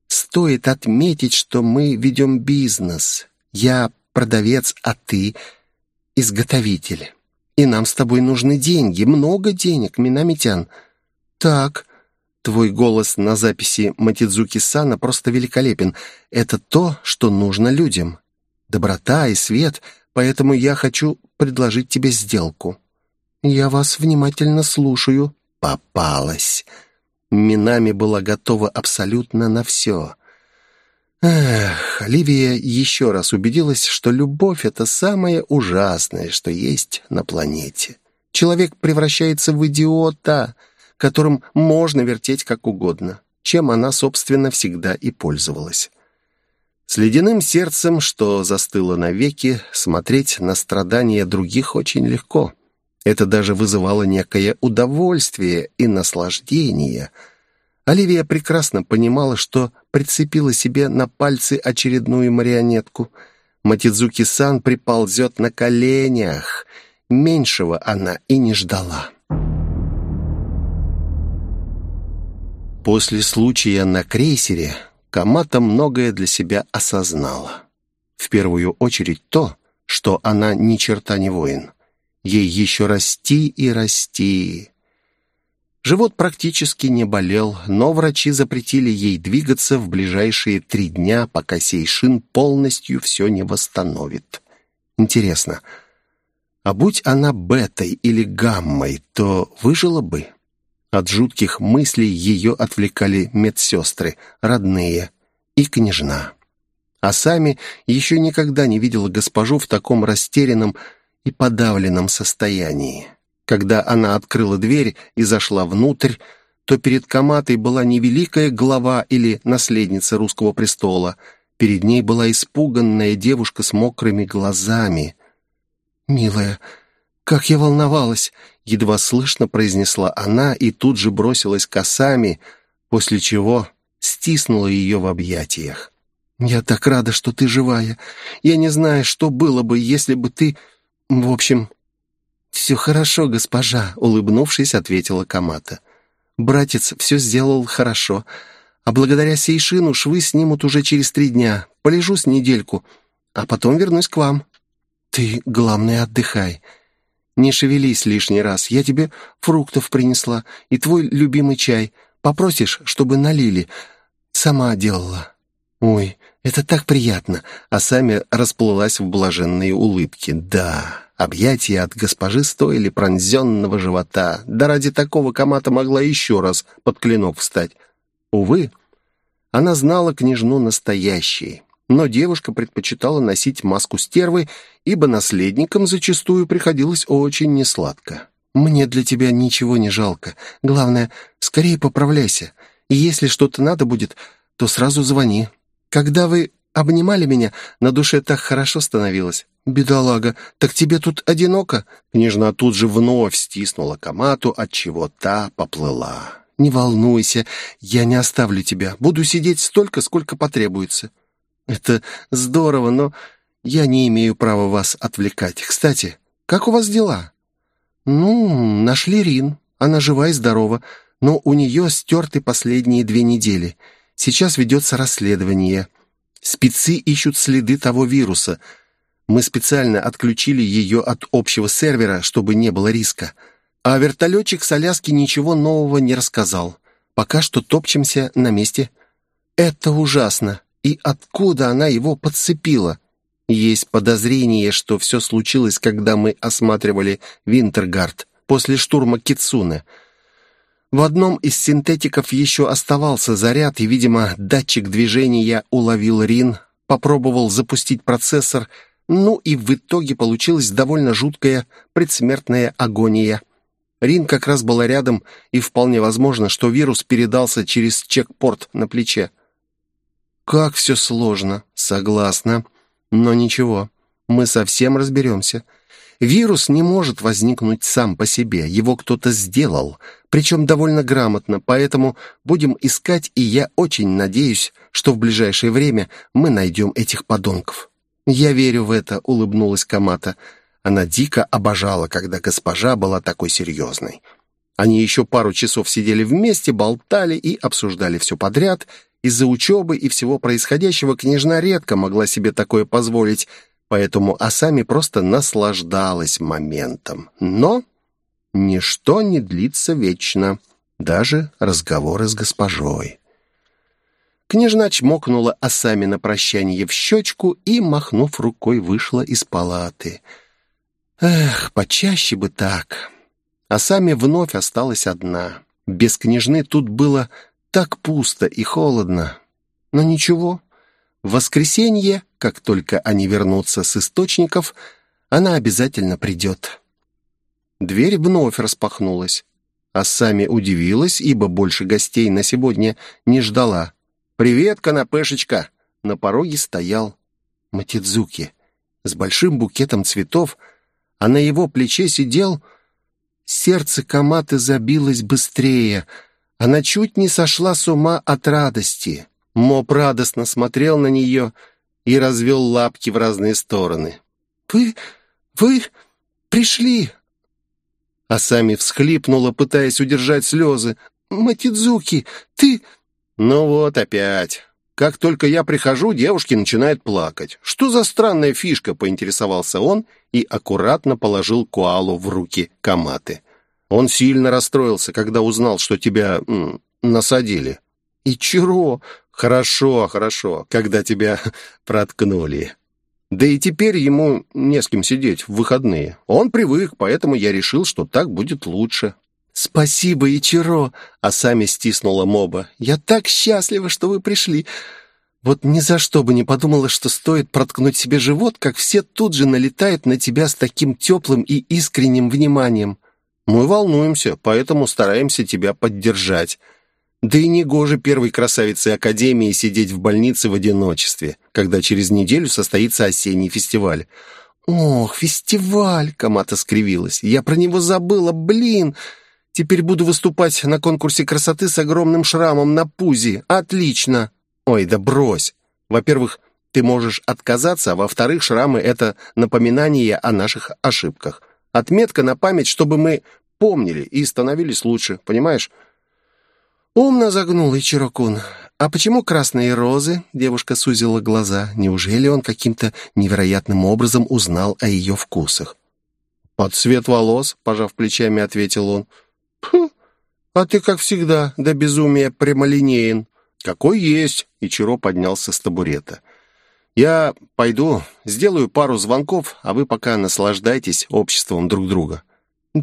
Стоит отметить, что мы ведем бизнес. Я продавец, а ты изготовитель. И нам с тобой нужны деньги, много денег, Минамитян. Так, твой голос на записи Матидзуки-сана просто великолепен. Это то, что нужно людям. Доброта и свет, поэтому я хочу предложить тебе сделку. Я вас внимательно слушаю. Попалась. Минами была готова абсолютно на все. Эх, Оливия еще раз убедилась, что любовь — это самое ужасное, что есть на планете. Человек превращается в идиота, которым можно вертеть как угодно, чем она, собственно, всегда и пользовалась. С ледяным сердцем, что застыло навеки, смотреть на страдания других очень легко — это даже вызывало некое удовольствие и наслаждение. Оливия прекрасно понимала, что прицепила себе на пальцы очередную марионетку. Матидзуки-сан приползет на коленях. Меньшего она и не ждала. После случая на крейсере Камата многое для себя осознала. В первую очередь то, что она ни черта не воин. Ей еще расти и расти. Живот практически не болел, но врачи запретили ей двигаться в ближайшие три дня, пока Сейшин полностью все не восстановит. Интересно, а будь она бетой или гаммой, то выжила бы? От жутких мыслей ее отвлекали медсестры, родные и княжна. А сами еще никогда не видела госпожу в таком растерянном, и подавленном состоянии. Когда она открыла дверь и зашла внутрь, то перед Каматой была не великая глава или наследница русского престола. Перед ней была испуганная девушка с мокрыми глазами. «Милая, как я волновалась!» Едва слышно произнесла она и тут же бросилась косами, после чего стиснула ее в объятиях. «Я так рада, что ты живая. Я не знаю, что было бы, если бы ты «В общем, все хорошо, госпожа», — улыбнувшись, ответила Камата. «Братец все сделал хорошо, а благодаря Сейшину швы снимут уже через три дня. Полежу с недельку, а потом вернусь к вам». «Ты, главное, отдыхай. Не шевелись лишний раз. Я тебе фруктов принесла и твой любимый чай. Попросишь, чтобы налили. Сама делала». «Ой, Это так приятно!» А сами расплылась в блаженные улыбки. «Да, объятия от госпожи стоили пронзенного живота. Да ради такого Камата могла еще раз под клинок встать. Увы, она знала княжну настоящей, но девушка предпочитала носить маску стервы, ибо наследникам зачастую приходилось очень несладко. «Мне для тебя ничего не жалко. Главное, скорее поправляйся. И если что-то надо будет, то сразу звони. Когда вы обнимали меня, на душе так хорошо становилось. Бедолага, так тебе тут одиноко?» Княжна тут же вновь стиснула Камату, отчего та поплыла. «Не волнуйся, я не оставлю тебя. Буду сидеть столько, сколько потребуется». «Это здорово, но я не имею права вас отвлекать. Кстати, как у вас дела?» «Ну, нашли Рин. Она жива и здорова, но у нее стерты последние две недели. Сейчас ведется расследование. Спецы ищут следы того вируса. Мы специально отключили ее от общего сервера, чтобы не было риска. А вертолетчик с Аляски ничего нового не рассказал. Пока что топчемся на месте. Это ужасно. И откуда она его подцепила? Есть подозрение, что все случилось, когда мы осматривали Винтергард после штурма Кицуне. В одном из синтетиков еще оставался заряд, и, видимо, датчик движения уловил Рин, попробовал запустить процессор, ну и в итоге получилась довольно жуткая предсмертная агония. Рин как раз была рядом, и вполне возможно, что вирус передался через чекпорт на плече. «Как все сложно!» «Согласна. Но ничего, мы совсем разберемся. Вирус не может возникнуть сам по себе, его кто-то сделал, причем довольно грамотно, поэтому будем искать, и я очень надеюсь, что в ближайшее время мы найдем этих подонков». «Я верю в это», — улыбнулась Камата. Она дико обожала, когда госпожа была такой серьезной. Они еще пару часов сидели вместе, болтали и обсуждали все подряд. Из-за учебы и всего происходящего княжна редко могла себе такое позволить, поэтому Асами просто наслаждалась моментом. Но ничто не длится вечно, даже разговоры с госпожой. Княжна чмокнула Асами на прощание в щечку и, махнув рукой, вышла из палаты — Эх, почаще бы так. А сами вновь осталась одна. Без княжны тут было так пусто и холодно. Но ничего. В воскресенье, как только они вернутся с источников, она обязательно придет. Дверь вновь распахнулась. А сами удивилась, ибо больше гостей на сегодня не ждала. «Привет, канапешечка!» На пороге стоял Матидзуки с большим букетом цветов, а на его плече сидел... Сердце Каматы забилось быстрее. Она чуть не сошла с ума от радости. Моп радостно смотрел на нее и развел лапки в разные стороны. «Вы... вы пришли!» А сами всхлипнула, пытаясь удержать слезы. «Матидзуки, ты...» «Ну вот опять. Как только я прихожу, девушки начинают плакать. Что за странная фишка, поинтересовался он и аккуратно положил Куалу в руки Каматы. Он сильно расстроился, когда узнал, что тебя м, насадили. И Ичиро, хорошо, хорошо, когда тебя проткнули. Да и теперь ему не с кем сидеть в выходные. Он привык, поэтому я решил, что так будет лучше. «Спасибо, Ичиро!» — а сами стиснула моба. «Я так счастлива, что вы пришли. Вот ни за что бы не подумала, что стоит проткнуть себе живот, как все тут же налетают на тебя с таким теплым и искренним вниманием. Мы волнуемся, поэтому стараемся тебя поддержать. Да и не гоже первой красавице Академии сидеть в больнице в одиночестве, когда через неделю состоится осенний фестиваль». «Ох, фестиваль!» — Камата скривилась. «Я про него забыла, блин!» Теперь буду выступать на конкурсе красоты с огромным шрамом на пузе. Отлично!» «Ой, да брось! Во-первых, ты можешь отказаться, а во-вторых, шрамы — это напоминание о наших ошибках. Отметка на память, чтобы мы помнили и становились лучше, понимаешь?» «Умно загнул Ичирокун. А почему красные розы?» Девушка сузила глаза. Неужели он каким-то невероятным образом узнал о ее вкусах? «Под цвет волос», — пожав плечами, ответил он. «Фу, а ты, как всегда, до безумия прямолинеен». «Какой есть!» — Ичиро поднялся с табурета. Я пойду, сделаю пару звонков, а вы пока наслаждайтесь обществом друг друга».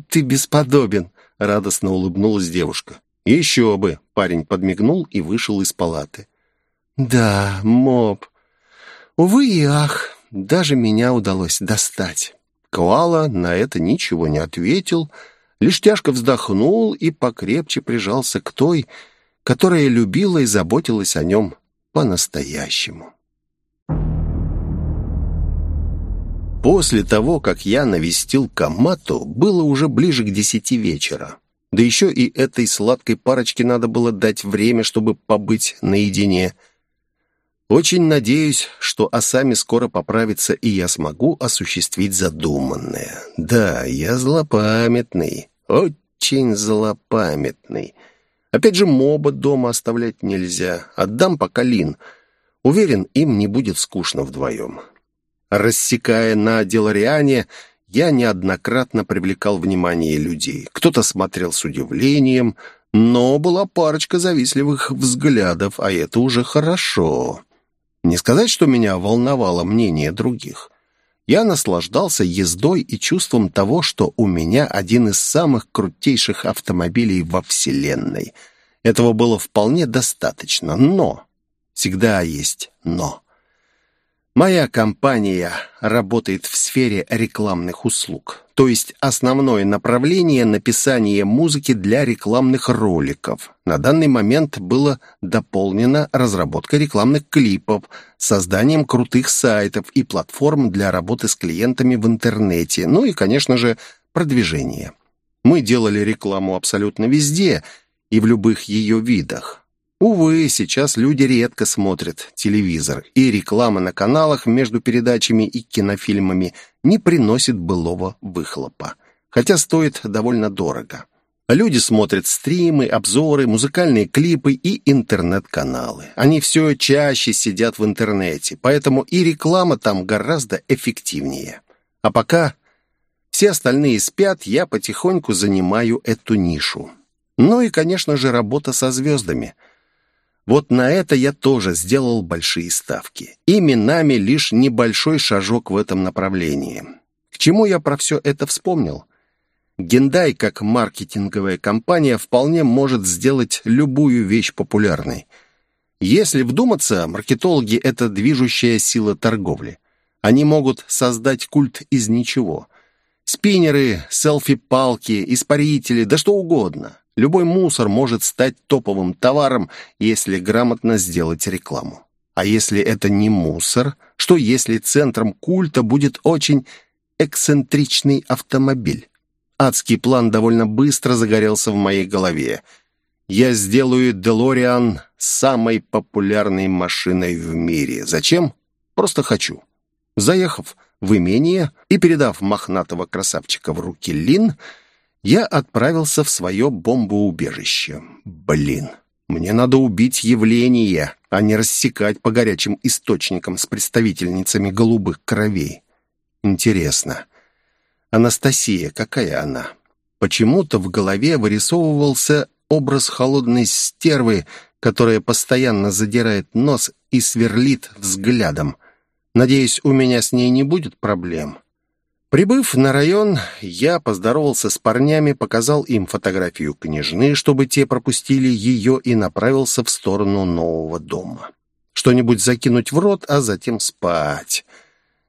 «Ты бесподобен», — радостно улыбнулась девушка. «Еще бы!» — парень подмигнул и вышел из палаты. «Да, моб. Увы и ах, даже меня удалось достать». Коала на это ничего не ответил, лишь тяжко вздохнул и покрепче прижался к той, которая любила и заботилась о нем по-настоящему. После того, как я навестил Камату, было уже ближе к десяти вечера. Да еще и этой сладкой парочке надо было дать время, чтобы побыть наедине. Очень надеюсь, что Асами скоро поправится, и я смогу осуществить задуманное. Да, я злопамятный, очень злопамятный. Опять же, моба дома оставлять нельзя. Отдам пока Лин. Уверен, им не будет скучно вдвоем. Рассекая на Делариане, я неоднократно привлекал внимание людей. Кто-то смотрел с удивлением, но была парочка завистливых взглядов, а это уже хорошо. Не сказать, что меня волновало мнение других. Я наслаждался ездой и чувством того, что у меня один из самых крутейших автомобилей во Вселенной. Этого было вполне достаточно, но... Всегда есть «но». Моя компания работает в сфере рекламных услуг, то есть основное направление написания музыки для рекламных роликов. На данный момент было дополнено разработкой рекламных клипов, созданием крутых сайтов и платформ для работы с клиентами в интернете, ну и, конечно же, продвижение. Мы делали рекламу абсолютно везде и в любых ее видах. Увы, сейчас люди редко смотрят телевизор, и реклама на каналах между передачами и кинофильмами не приносит былого выхлопа, хотя стоит довольно дорого. Люди смотрят стримы, обзоры, музыкальные клипы и интернет-каналы. Они все чаще сидят в интернете, поэтому и реклама там гораздо эффективнее. А пока все остальные спят, я потихоньку занимаю эту нишу. Ну и, конечно же, работа со звездами – вот на это я тоже сделал большие ставки. Именами лишь небольшой шажок в этом направлении. К чему я про все это вспомнил? Гендай, как маркетинговая компания, вполне может сделать любую вещь популярной. Если вдуматься, маркетологи — это движущая сила торговли. Они могут создать культ из ничего. Спиннеры, селфи-палки, испарители, да что угодно. Любой мусор может стать топовым товаром, если грамотно сделать рекламу. А если это не мусор, что если центром культа будет очень эксцентричный автомобиль? Адский план довольно быстро загорелся в моей голове. Я сделаю Делориан самой популярной машиной в мире. Зачем? Просто хочу. Заехав в имение и передав мохнатого красавчика в руки Лин, я отправился в свое бомбоубежище. Блин, мне надо убить явление, а не рассекать по горячим источникам с представительницами голубых кровей. Интересно, Анастасия, какая она? Почему-то в голове вырисовывался образ холодной стервы, которая постоянно задирает нос и сверлит взглядом. Надеюсь, у меня с ней не будет проблем. Прибыв на район, я поздоровался с парнями, показал им фотографию княжны, чтобы те пропустили ее, и направился в сторону нового дома. Что-нибудь закинуть в рот, а затем спать.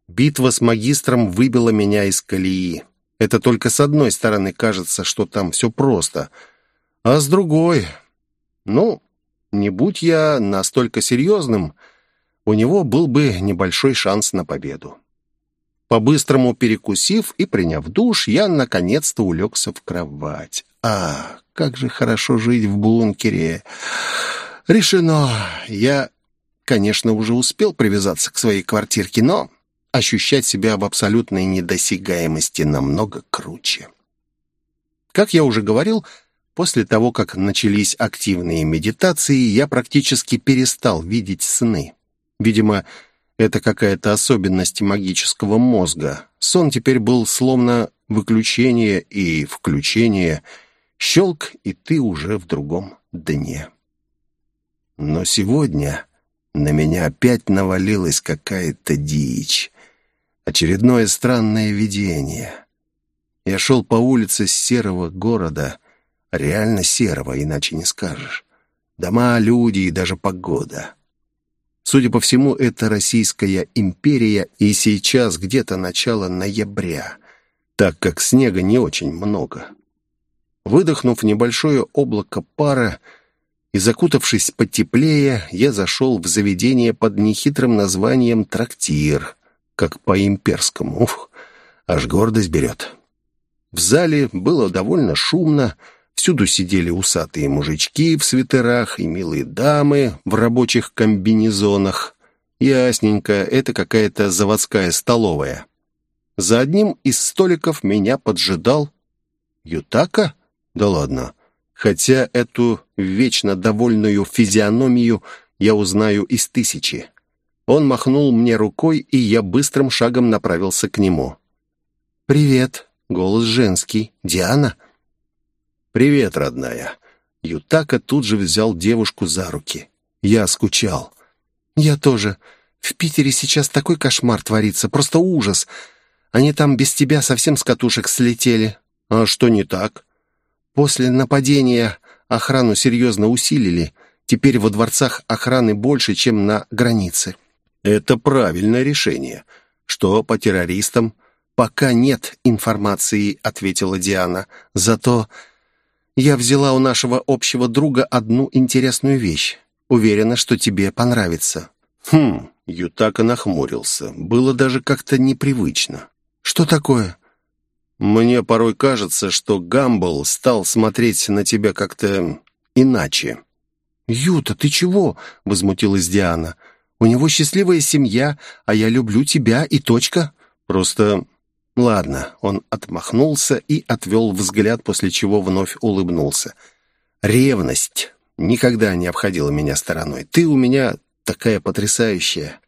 Битва с магистром выбила меня из колеи. Это только с одной стороны кажется, что там все просто, а с другой... Ну, не будь я настолько серьезным, у него был бы небольшой шанс на победу. По-быстрому перекусив и приняв душ, я наконец-то улегся в кровать. А, как же хорошо жить в бункере. Решено. Я, конечно, уже успел привязаться к своей квартирке, но ощущать себя в абсолютной недосягаемости намного круче. Как я уже говорил, после того, как начались активные медитации, я практически перестал видеть сны. Видимо, это какая-то особенность магического мозга. Сон теперь был словно выключение и включение. Щелк, и ты уже в другом дне. Но сегодня на меня опять навалилась какая-то дичь. Очередное странное видение. Я шел по улице серого города, реально серого, иначе не скажешь. Дома, люди и даже погода. Судя по всему, это Российская империя, и сейчас где-то начало ноября, так как снега не очень много. Выдохнув небольшое облако пара и закутавшись потеплее, я зашел в заведение под нехитрым названием «Трактир», как по-имперскому. Ух, аж гордость берет. В зале было довольно шумно, Всюду сидели усатые мужички в свитерах и милые дамы в рабочих комбинезонах. Ясненько, это какая-то заводская столовая. За одним из столиков меня поджидал... Ютака? Да ладно. Хотя эту вечно довольную физиономию я узнаю из тысячи. Он махнул мне рукой, и я быстрым шагом направился к нему. «Привет!» — голос женский. «Диана?» «Привет, родная». Ютака тут же взял девушку за руки. Я скучал. «Я тоже. В Питере сейчас такой кошмар творится, просто ужас. Они там без тебя совсем с катушек слетели». «А что не так?» «После нападения охрану серьезно усилили. Теперь во дворцах охраны больше, чем на границе». «Это правильное решение. Что по террористам?» «Пока нет информации», — ответила Диана. «Зато я взяла у нашего общего друга одну интересную вещь. Уверена, что тебе понравится». «Хм...» — Ютака нахмурился. Было даже как-то непривычно. «Что такое?» «Мне порой кажется, что Гамбл стал смотреть на тебя как-то иначе». «Юта, ты чего?» — возмутилась Диана. «У него счастливая семья, а я люблю тебя и точка». «Просто «Ладно», — он отмахнулся и отвел взгляд, после чего вновь улыбнулся. «Ревность никогда не обходила меня стороной. Ты у меня такая потрясающая».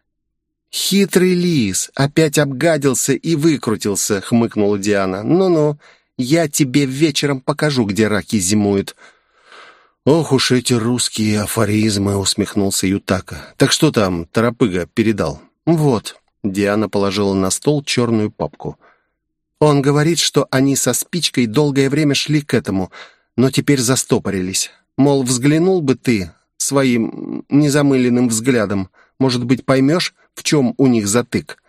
«Хитрый лис! Опять обгадился и выкрутился!» — хмыкнула Диана. «Ну-ну, я тебе вечером покажу, где раки зимуют». «Ох уж эти русские афоризмы!» — усмехнулся Ютака. «Так что там Тарапыга передал?» «Вот». Диана положила на стол черную папку. Он говорит, что они со спичкой долгое время шли к этому, но теперь застопорились. Мол, взглянул бы ты своим незамыленным взглядом, может быть, поймешь, в чем у них затык?»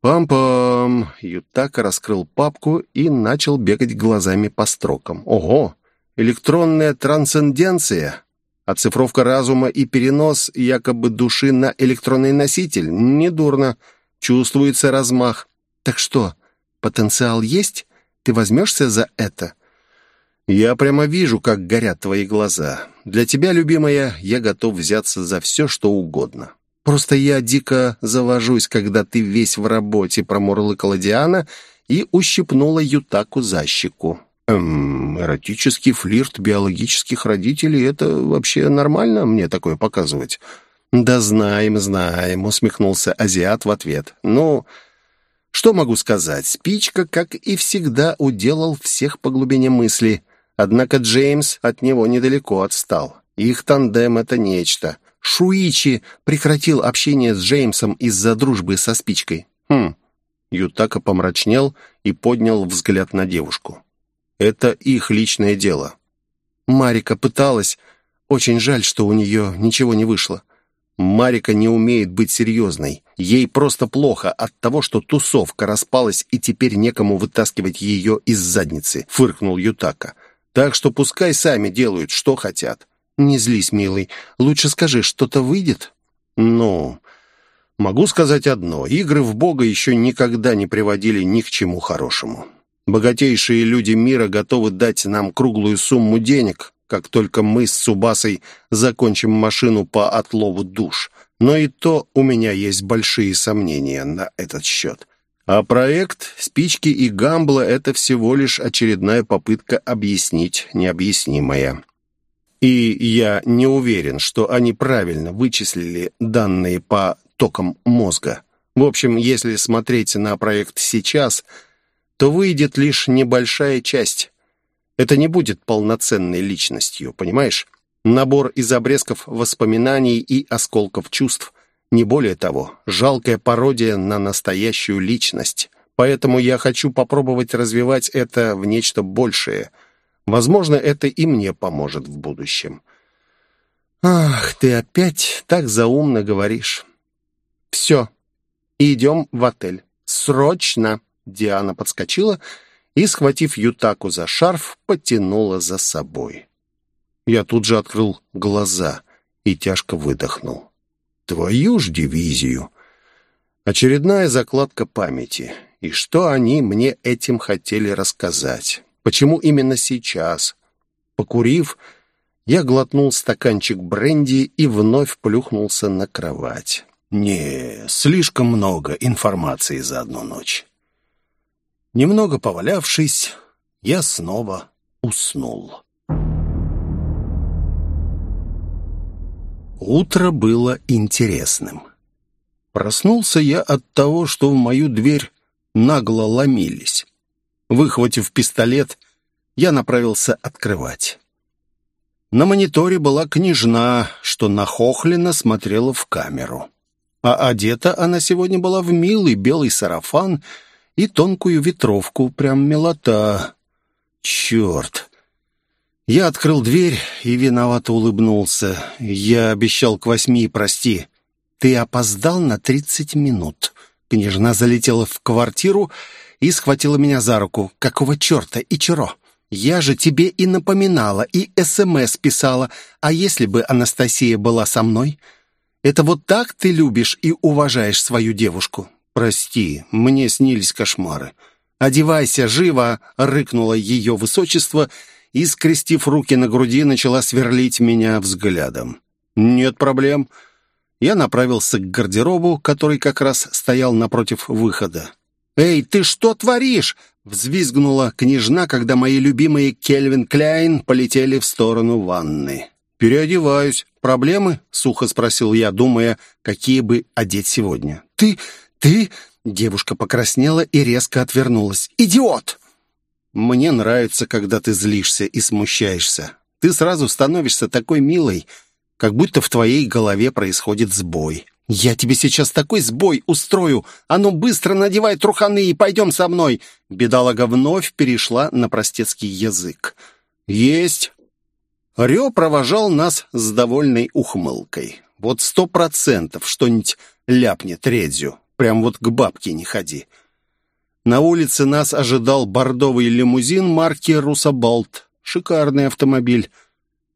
«Пам-пам!» Ютака раскрыл папку и начал бегать глазами по строкам. «Ого! Электронная трансценденция! Оцифровка разума и перенос якобы души на электронный носитель. Недурно. Чувствуется размах. Так что, Потенциал есть? Ты возьмешься за это?» «Я прямо вижу, как горят твои глаза. Для тебя, любимая, я готов взяться за все, что угодно. Просто я дико завожусь, когда ты весь в работе», — промурлыкала Диана и ущипнула Ютаку за щеку. «Эм, эротический флирт биологических родителей — это вообще нормально мне такое показывать?» «Да знаем, знаем», — усмехнулся азиат в ответ. «Ну...» Что могу сказать? Спичка, как и всегда, уделал всех по глубине мысли. Однако Джеймс от него недалеко отстал. Их тандем — это нечто. Шуичи прекратил общение с Джеймсом из-за дружбы со спичкой. Хм. Ютака помрачнел и поднял взгляд на девушку. Это их личное дело. Марика пыталась. Очень жаль, что у нее ничего не вышло. Марика не умеет быть серьезной. Ей просто плохо от того, что тусовка распалась, и теперь некому вытаскивать ее из задницы», — фыркнул Ютака. «Так что пускай сами делают, что хотят». «Не злись, милый. Лучше скажи, что-то выйдет?» «Ну, могу сказать одно. Игры в Бога еще никогда не приводили ни к чему хорошему. Богатейшие люди мира готовы дать нам круглую сумму денег, как только мы с Субасой закончим машину по отлову душ. Но и то у меня есть большие сомнения на этот счет. А проект «Спички и Гамбла» — это всего лишь очередная попытка объяснить необъяснимое. И я не уверен, что они правильно вычислили данные по токам мозга. В общем, если смотреть на проект сейчас, то выйдет лишь небольшая часть. Это не будет полноценной личностью, понимаешь? Набор из обрезков воспоминаний и осколков чувств. Не более того, жалкая пародия на настоящую личность. Поэтому я хочу попробовать развивать это в нечто большее. Возможно, это и мне поможет в будущем. Ах, ты опять так заумно говоришь. Все, идем в отель. Срочно! Диана подскочила и, схватив Ютаку за шарф, потянула за собой. Я тут же открыл глаза и тяжко выдохнул. «Твою ж дивизию!» Очередная закладка памяти. И что они мне этим хотели рассказать? Почему именно сейчас? Покурив, я глотнул стаканчик бренди и вновь плюхнулся на кровать. Не, слишком много информации за одну ночь. Немного повалявшись, я снова уснул. Утро было интересным. Проснулся я от того, что в мою дверь нагло ломились. Выхватив пистолет, я направился открывать. На мониторе была княжна, что нахохленно смотрела в камеру. А одета она сегодня была в милый белый сарафан и тонкую ветровку, прям милота. Черт! Я открыл дверь и виновато улыбнулся. Я обещал к восьми, прости. Ты опоздал на тридцать минут. Княжна залетела в квартиру и схватила меня за руку. Какого черта, и Ичиро? Я же тебе и напоминала, и СМС писала. А если бы Анастасия была со мной? Это вот так ты любишь и уважаешь свою девушку? Прости, мне снились кошмары. «Одевайся, живо!» — рыкнуло ее высочество — и, скрестив руки на груди, начала сверлить меня взглядом. «Нет проблем». Я направился к гардеробу, который как раз стоял напротив выхода. «Эй, ты что творишь?» — взвизгнула княжна, когда мои любимые Кельвин Кляйн полетели в сторону ванны. «Переодеваюсь. Проблемы?» — сухо спросил я, думая, какие бы одеть сегодня. «Ты... ты...» — девушка покраснела и резко отвернулась. «Идиот!» Мне нравится, когда ты злишься и смущаешься. Ты сразу становишься такой милой, как будто в твоей голове происходит сбой. «Я тебе сейчас такой сбой устрою! А ну быстро надевай труханы и пойдем со мной!» Бедолага вновь перешла на простецкий язык. «Есть!» Рё провожал нас с довольной ухмылкой. «Вот сто процентов что-нибудь ляпнет Редзю. Прям вот к бабке не ходи. На улице нас ожидал бордовый лимузин марки «Русабалт». Шикарный автомобиль.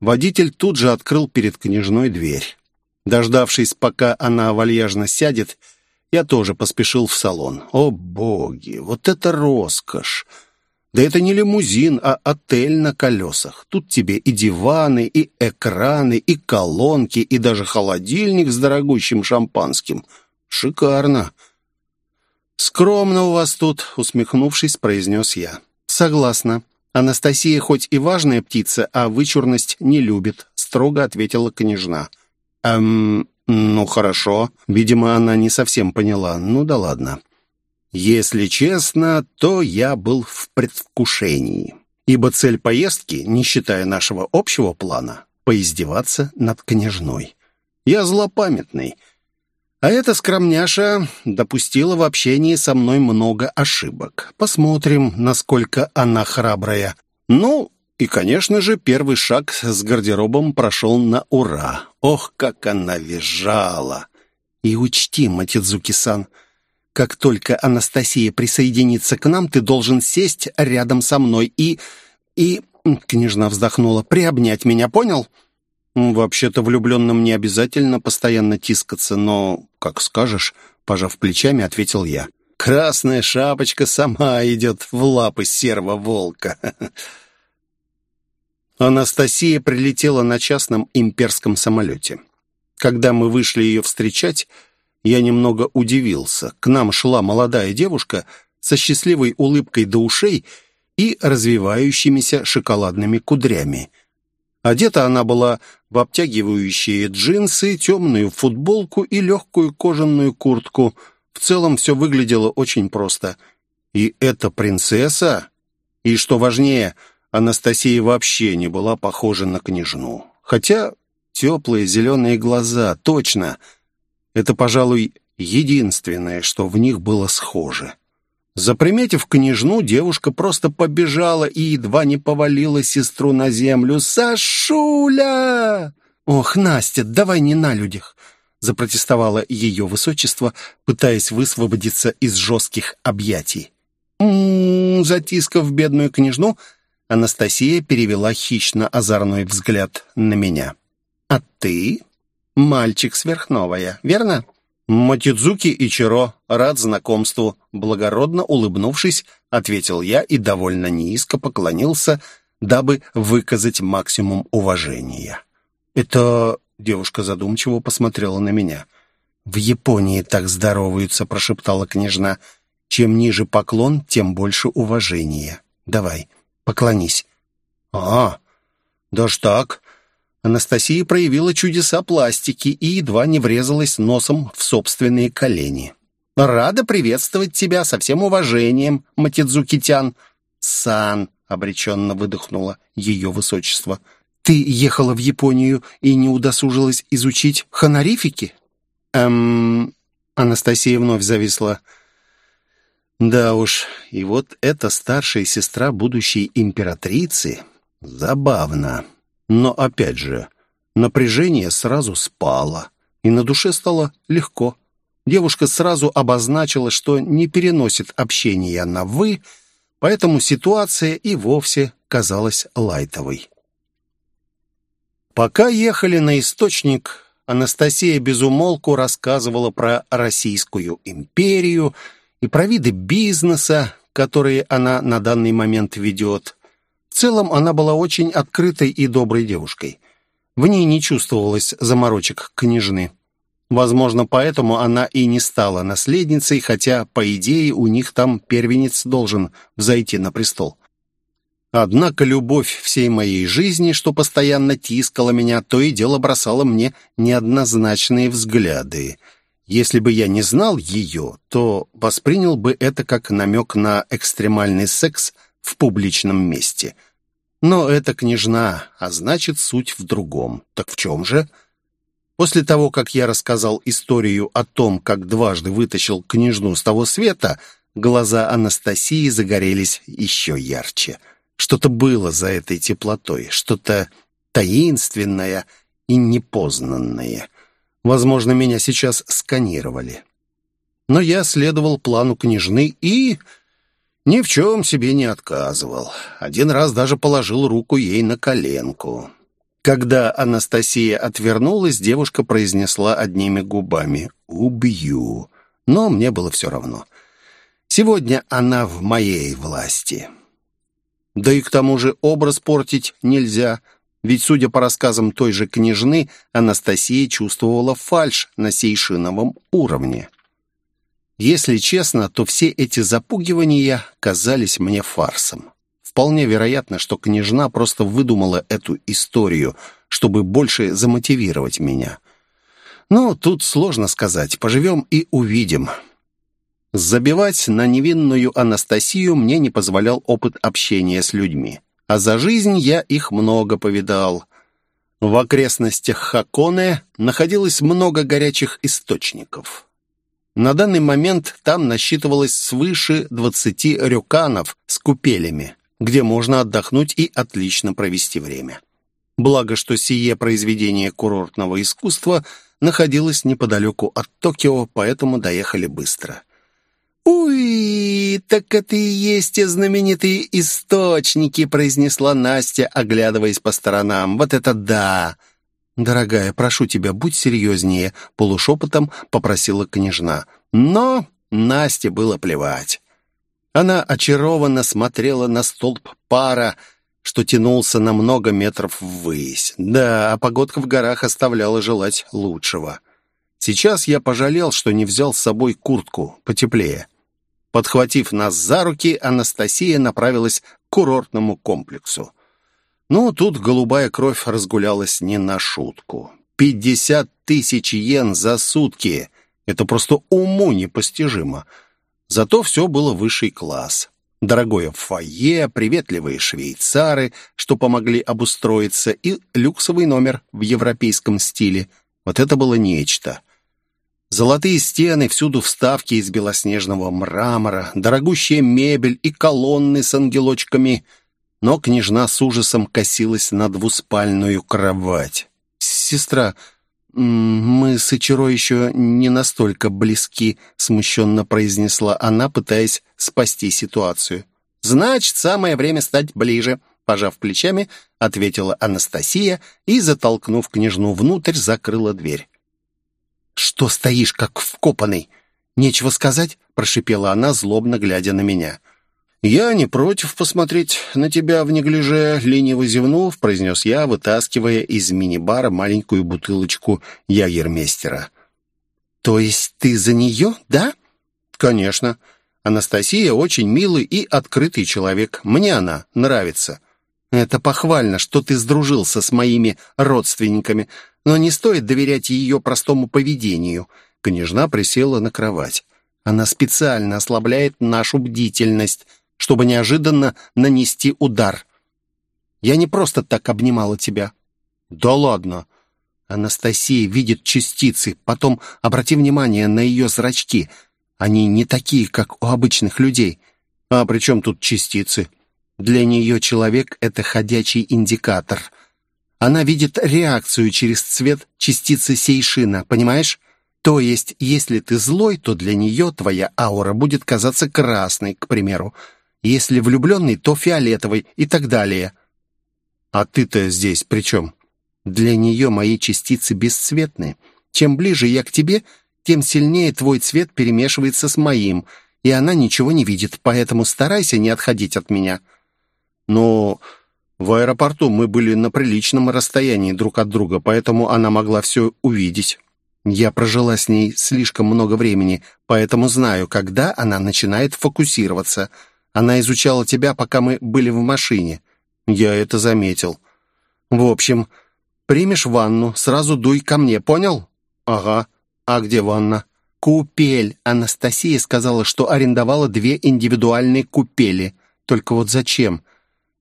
Водитель тут же открыл перед княжной дверь. Дождавшись, пока она вальяжно сядет, я тоже поспешил в салон. О, боги, вот это роскошь! Да это не лимузин, а отель на колесах. Тут тебе и диваны, и экраны, и колонки, и даже холодильник с дорогущим шампанским. Шикарно. «Скромно у вас тут», — усмехнувшись, произнес я. «Согласна. Анастасия хоть и важная птица, а вычурность не любит», — строго ответила княжна. «Эм, ну хорошо. Видимо, она не совсем поняла. Ну да ладно». Если честно, то я был в предвкушении, ибо цель поездки, не считая нашего общего плана, поиздеваться над княжной. Я злопамятный — а эта скромняша допустила в общении со мной много ошибок. Посмотрим, насколько она храбрая. Ну, и, конечно же, первый шаг с гардеробом прошел на ура. Ох, как она визжала! И учти, Матидзуки-сан, как только Анастасия присоединится к нам, ты должен сесть рядом со мной и... и... Княжна вздохнула. «Приобнять меня, понял?» «Вообще-то влюбленным не обязательно постоянно тискаться, но, как скажешь», — пожав плечами, ответил я. «Красная шапочка сама идет в лапы серого волка». Анастасия прилетела на частном имперском самолете. Когда мы вышли ее встречать, я немного удивился. К нам шла молодая девушка со счастливой улыбкой до ушей и развивающимися шоколадными кудрями. Одета она была в обтягивающие джинсы, темную футболку и легкую кожаную куртку. В целом все выглядело очень просто. И эта принцесса? И что важнее, Анастасия вообще не была похожа на княжну. Хотя теплые зеленые глаза, точно. Это, пожалуй, единственное, что в них было схоже. Заприметив княжну, девушка просто побежала и едва не повалила сестру на землю. «Сашуля!» «Ох, Настя, давай не на людях!» запротестовало ее высочество, пытаясь высвободиться из жестких объятий. «М-м-м», затискав бедную княжну, Анастасия перевела хищно-озорной взгляд на меня. «А ты мальчик сверхновая, верно?» «Матидзуки Ичиро, рад знакомству», благородно улыбнувшись, ответил я и довольно низко поклонился, дабы выказать максимум уважения. «Это...» — девушка задумчиво посмотрела на меня. «В Японии так здороваются», — прошептала княжна. «Чем ниже поклон, тем больше уважения. Давай, поклонись». «А, даже так?» Анастасия проявила чудеса пластики и едва не врезалась носом в собственные колени. «Рада приветствовать тебя со всем уважением, Матидзуки-тян!» «Сан!» — обреченно выдохнула ее высочество. «Ты ехала в Японию и не удосужилась изучить хонорифики?» «Эм...» Анастасия вновь зависла. «Да уж, и вот эта старшая сестра будущей императрицы забавно». Но опять же, напряжение сразу спало, и на душе стало легко. Девушка сразу обозначила, что не переносит общения на «вы», поэтому ситуация и вовсе казалась лайтовой. Пока ехали на источник, Анастасия безумолку рассказывала про Российскую империю и про виды бизнеса, которые она на данный момент ведет. В целом она была очень открытой и доброй девушкой. В ней не чувствовалось заморочек княжны. Возможно, поэтому она и не стала наследницей, хотя, по идее, у них там первенец должен взойти на престол. Однако любовь всей моей жизни, что постоянно тискала меня, то и дело бросала мне неоднозначные взгляды. Если бы я не знал ее, то воспринял бы это как намек на экстремальный секс – в публичном месте. Но это княжна, а значит, суть в другом. Так в чем же? После того, как я рассказал историю о том, как дважды вытащил княжну с того света, глаза Анастасии загорелись еще ярче. Что-то было за этой теплотой, что-то таинственное и непознанное. Возможно, меня сейчас сканировали. Но я следовал плану княжны и ни в чем себе не отказывал. Один раз даже положил руку ей на коленку. Когда Анастасия отвернулась, девушка произнесла одними губами «Убью». Но мне было все равно. Сегодня она в моей власти. Да и к тому же образ портить нельзя, ведь, судя по рассказам той же княжны, Анастасия чувствовала фальшь на сейшиновом уровне. Если честно, то все эти запугивания казались мне фарсом. Вполне вероятно, что княжна просто выдумала эту историю, чтобы больше замотивировать меня. Но тут сложно сказать. Поживем и увидим. Забивать на невинную Анастасию мне не позволял опыт общения с людьми. А за жизнь я их много повидал. В окрестностях Хаконе находилось много горячих источников. На данный момент там насчитывалось свыше 20 рюканов с купелями, где можно отдохнуть и отлично провести время. Благо, что сие произведение курортного искусства находилось неподалеку от Токио, поэтому доехали быстро. «Уй, так это и есть те знаменитые источники», произнесла Настя, оглядываясь по сторонам. «Вот это да!» «Дорогая, прошу тебя, будь серьезнее», — полушепотом попросила княжна. Но Насте было плевать. Она очарованно смотрела на столб пара, что тянулся на много метров ввысь. Да, а погодка в горах оставляла желать лучшего. Сейчас я пожалел, что не взял с собой куртку потеплее. Подхватив нас за руки, Анастасия направилась к курортному комплексу. Ну, тут голубая кровь разгулялась не на шутку. Пятьдесят тысяч йен за сутки. Это просто уму непостижимо. Зато все было высший класс. Дорогое фойе, приветливые швейцары, что помогли обустроиться, и люксовый номер в европейском стиле. Вот это было нечто. Золотые стены, всюду вставки из белоснежного мрамора, дорогущая мебель и колонны с ангелочками. Но княжна с ужасом косилась на двуспальную кровать. «Сестра, мы с Ичиро еще не настолько близки», смущенно произнесла она, пытаясь спасти ситуацию. «Значит, самое время стать ближе», пожав плечами, ответила Анастасия и, затолкнув княжну внутрь, закрыла дверь. «Что стоишь, как вкопанный? Нечего сказать?» — прошипела она, злобно глядя на меня. «Я не против посмотреть на тебя в неглиже», — лениво зевнув, произнес я, вытаскивая из мини-бара маленькую бутылочку ягермейстера. «То есть ты за нее, да?» «Конечно. Анастасия очень милый и открытый человек. Мне она нравится». «Это похвально, что ты сдружился с моими родственниками но не стоит доверять ее простому поведению. Княжна присела на кровать. Она специально ослабляет нашу бдительность, чтобы неожиданно нанести удар. Я не просто так обнимала тебя. Да ладно. Анастасия видит частицы. Потом обрати внимание на ее зрачки. Они не такие, как у обычных людей. А при чем тут частицы? Для нее человек — это ходячий индикатор — она видит реакцию через цвет частицы сейшина, понимаешь? То есть, если ты злой, то для нее твоя аура будет казаться красной, к примеру. Если влюбленный, то фиолетовой и так далее. А ты-то здесь при чем? Для нее мои частицы бесцветны. Чем ближе я к тебе, тем сильнее твой цвет перемешивается с моим, и она ничего не видит, поэтому старайся не отходить от меня. Но... В аэропорту мы были на приличном расстоянии друг от друга, поэтому она могла все увидеть. Я прожила с ней слишком много времени, поэтому знаю, когда она начинает фокусироваться. Она изучала тебя, пока мы были в машине. Я это заметил. В общем, примешь ванну, сразу дуй ко мне, понял? Ага. А где ванна? Купель. Анастасия сказала, что арендовала две индивидуальные купели. Только вот зачем?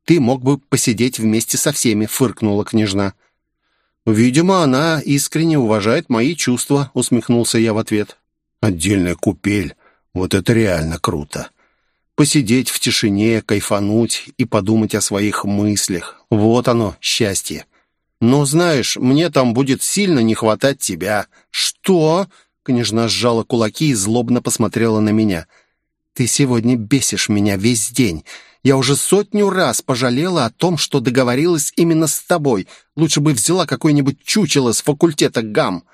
ты мог бы посидеть вместе со всеми», — фыркнула княжна. «Видимо, она искренне уважает мои чувства», — усмехнулся я в ответ. «Отдельная купель. Вот это реально круто. Посидеть в тишине, кайфануть и подумать о своих мыслях. Вот оно, счастье. Но, знаешь, мне там будет сильно не хватать тебя». «Что?» — княжна сжала кулаки и злобно посмотрела на меня. «Ты сегодня бесишь меня весь день. Я уже сотню раз пожалела о том, что договорилась именно с тобой. Лучше бы взяла какое-нибудь чучело с факультета ГАМ.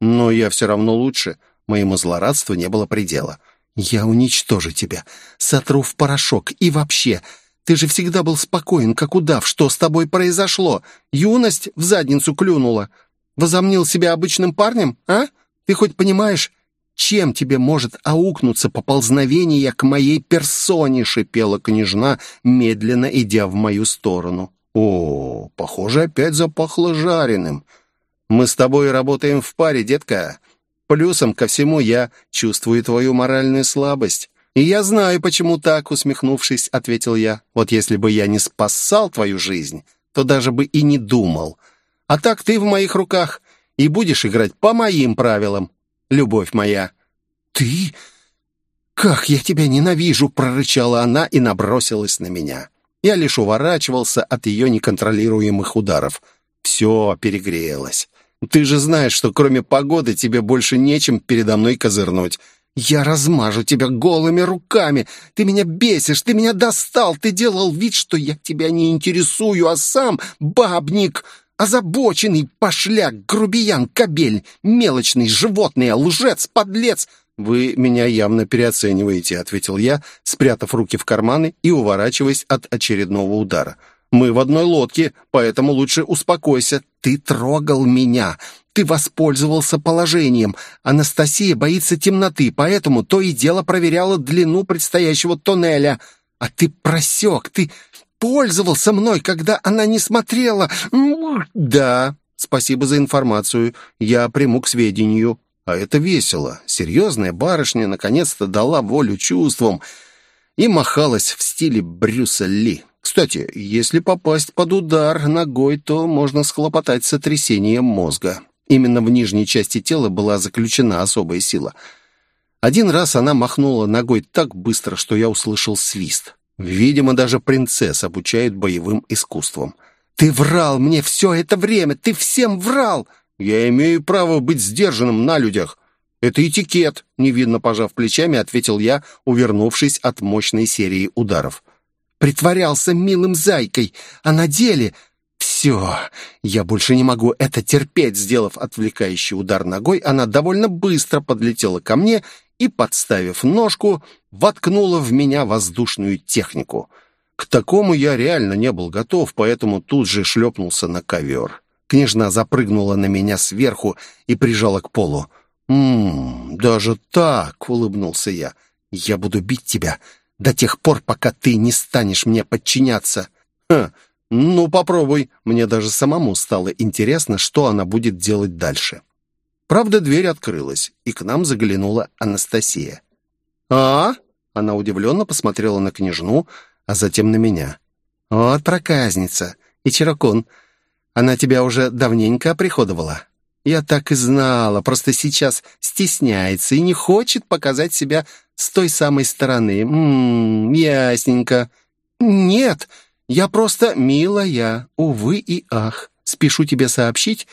Но я все равно лучше. Моему злорадству не было предела. Я уничтожу тебя, сотру в порошок. И вообще, ты же всегда был спокоен, как удав. Что с тобой произошло? Юность в задницу клюнула. Возомнил себя обычным парнем, а? Ты хоть понимаешь, чем тебе может аукнуться поползновение к моей персоне?» — шипела княжна, медленно идя в мою сторону. «О, похоже, опять запахло жареным. Мы с тобой работаем в паре, детка. Плюсом ко всему я чувствую твою моральную слабость». «И я знаю, почему так», — усмехнувшись, ответил я. «Вот если бы я не спасал твою жизнь, то даже бы и не думал. А так ты в моих руках, и будешь играть по моим правилам любовь моя». «Ты? Как я тебя ненавижу!» — прорычала она и набросилась на меня. Я лишь уворачивался от ее неконтролируемых ударов. Все перегрелось. «Ты же знаешь, что кроме погоды тебе больше нечем передо мной козырнуть». «Я размажу тебя голыми руками! Ты меня бесишь, ты меня достал! Ты делал вид, что я тебя не интересую, а сам бабник!» Озабоченный пошляк, грубиян, кобель, мелочный, животное, лжец, подлец. «Вы меня явно переоцениваете», — ответил я, спрятав руки в карманы и уворачиваясь от очередного удара. «Мы в одной лодке, поэтому лучше успокойся. Ты трогал меня. Ты воспользовался положением. Анастасия боится темноты, поэтому то и дело проверяла длину предстоящего тоннеля. А ты просек, ты пользовался мной, когда она не смотрела. Да, спасибо за информацию. Я приму к сведению. А это весело. Серьезная барышня наконец-то дала волю чувствам. и махалась в стиле Брюса Ли. Кстати, если попасть под удар ногой, то можно схлопотать сотрясение мозга. Именно в нижней части тела была заключена особая сила. Один раз она махнула ногой так быстро, что я услышал свист. Видимо, даже принцесс обучают боевым искусствам. «Ты врал мне все это время! Ты всем врал!» «Я имею право быть сдержанным на людях. Это этикет», — невинно пожав плечами, ответил я, увернувшись от мощной серии ударов. «Притворялся милым зайкой, а на деле...» «Все, я больше не могу это терпеть», сделав отвлекающий удар ногой, она довольно быстро подлетела ко мне и, подставив ножку, воткнула в меня воздушную технику. К такому я реально не был готов, поэтому тут же шлепнулся на ковер. Княжна запрыгнула на меня сверху и прижала к полу. «Ммм, даже так!» — улыбнулся я. «Я буду бить тебя до тех пор, пока ты не станешь мне подчиняться». «Ха, ну попробуй». Мне даже самому стало интересно, что она будет делать дальше. Правда, дверь открылась, и к нам заглянула Анастасия. «А?» — она удивленно посмотрела на княжну, а затем на меня. «Вот проказница. И Чирокун, она тебя уже давненько оприходовала?» «Я так и знала, просто сейчас стесняется и не хочет показать себя с той самой стороны. Ммм, ясненько». «Нет, я просто милая, увы и ах. Спешу тебе сообщить,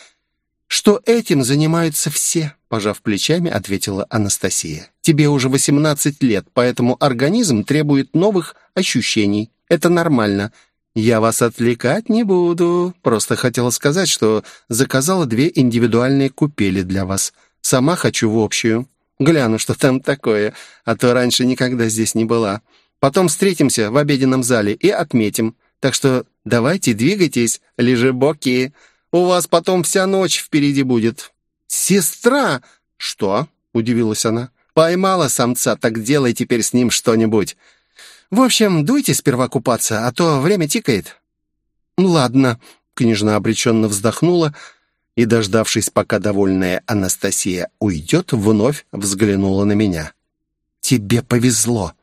что этим занимаются все», пожав плечами, ответила Анастасия. «Тебе уже 18 лет, поэтому организм требует новых ощущений. Это нормально. Я вас отвлекать не буду. Просто хотела сказать, что заказала две индивидуальные купели для вас. Сама хочу в общую. Гляну, что там такое, а то раньше никогда здесь не была. Потом встретимся в обеденном зале и отметим. Так что давайте двигайтесь, лежебоки. У вас потом вся ночь впереди будет». «Сестра!» «Что?» — удивилась она. «Поймала самца, так делай теперь с ним что-нибудь. В общем, дуйте сперва купаться, а то время тикает». «Ладно», — княжна обреченно вздохнула и, дождавшись, пока довольная Анастасия уйдет, вновь взглянула на меня. «Тебе повезло.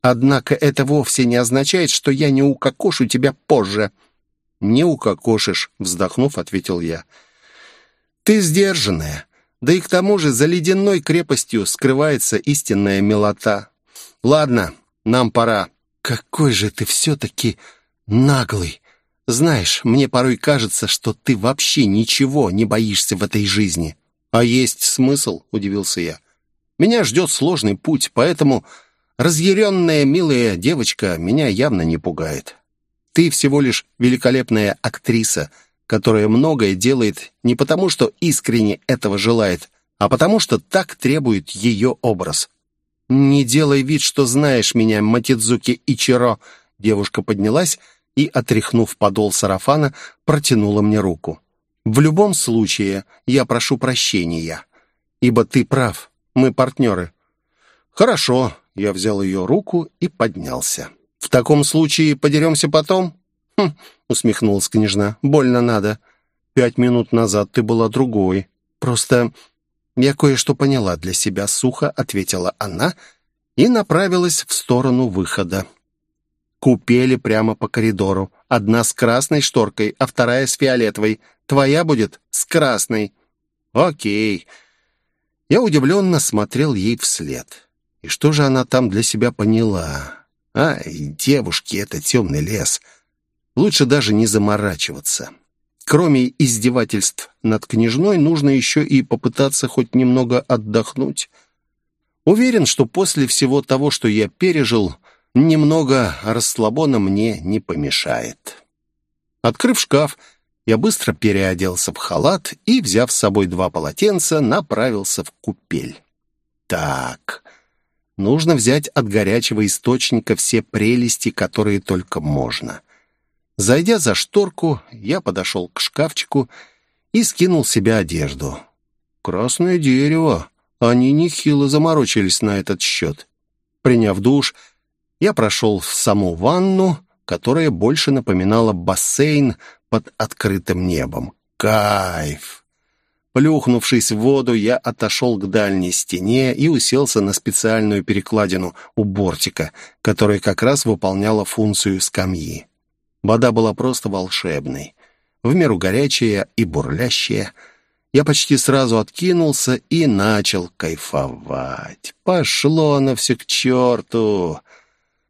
Однако это вовсе не означает, что я не укокошу тебя позже». «Не укокошишь», — вздохнув, ответил я. «Ты сдержанная. Да и к тому же за ледяной крепостью скрывается истинная милота. Ладно, нам пора». «Какой же ты все-таки наглый! Знаешь, мне порой кажется, что ты вообще ничего не боишься в этой жизни». «А есть смысл?» — удивился я. «Меня ждет сложный путь, поэтому разъяренная милая девочка меня явно не пугает. Ты всего лишь великолепная актриса, которая многое делает не потому, что искренне этого желает, а потому, что так требует ее образ. «Не делай вид, что знаешь меня, Матидзуки Ичиро!» Девушка поднялась и, отряхнув подол сарафана, протянула мне руку. «В любом случае, я прошу прощения, ибо ты прав, мы партнеры». «Хорошо», — я взял ее руку и поднялся. «В таком случае подеремся потом?» «Хм», — усмехнулась княжна, — «больно надо. Пять минут назад ты была другой. Просто «Я кое-что поняла для себя», — сухо ответила она и направилась в сторону выхода. Купели прямо по коридору. Одна с красной шторкой, а вторая с фиолетовой. Твоя будет с красной. Окей. Я удивленно смотрел ей вслед. И что же она там для себя поняла? Ай, девушки, это темный лес. Лучше даже не заморачиваться. Кроме издевательств над княжной, нужно еще и попытаться хоть немного отдохнуть. Уверен, что после всего того, что я пережил, немного расслабона мне не помешает. Открыв шкаф, я быстро переоделся в халат и, взяв с собой два полотенца, направился в купель. Так, нужно взять от горячего источника все прелести, которые только можно. Зайдя за шторку, я подошел к шкафчику и скинул себе одежду. Красное дерево. Они нехило заморочились на этот счет. Приняв душ, я прошел в саму ванну, которая больше напоминала бассейн под открытым небом. Кайф! Плюхнувшись в воду, я отошел к дальней стене и уселся на специальную перекладину у бортика, которая как раз выполняла функцию скамьи. Вода была просто волшебной, в меру горячая и бурлящая. Я почти сразу откинулся и начал кайфовать. Пошло оно все к черту!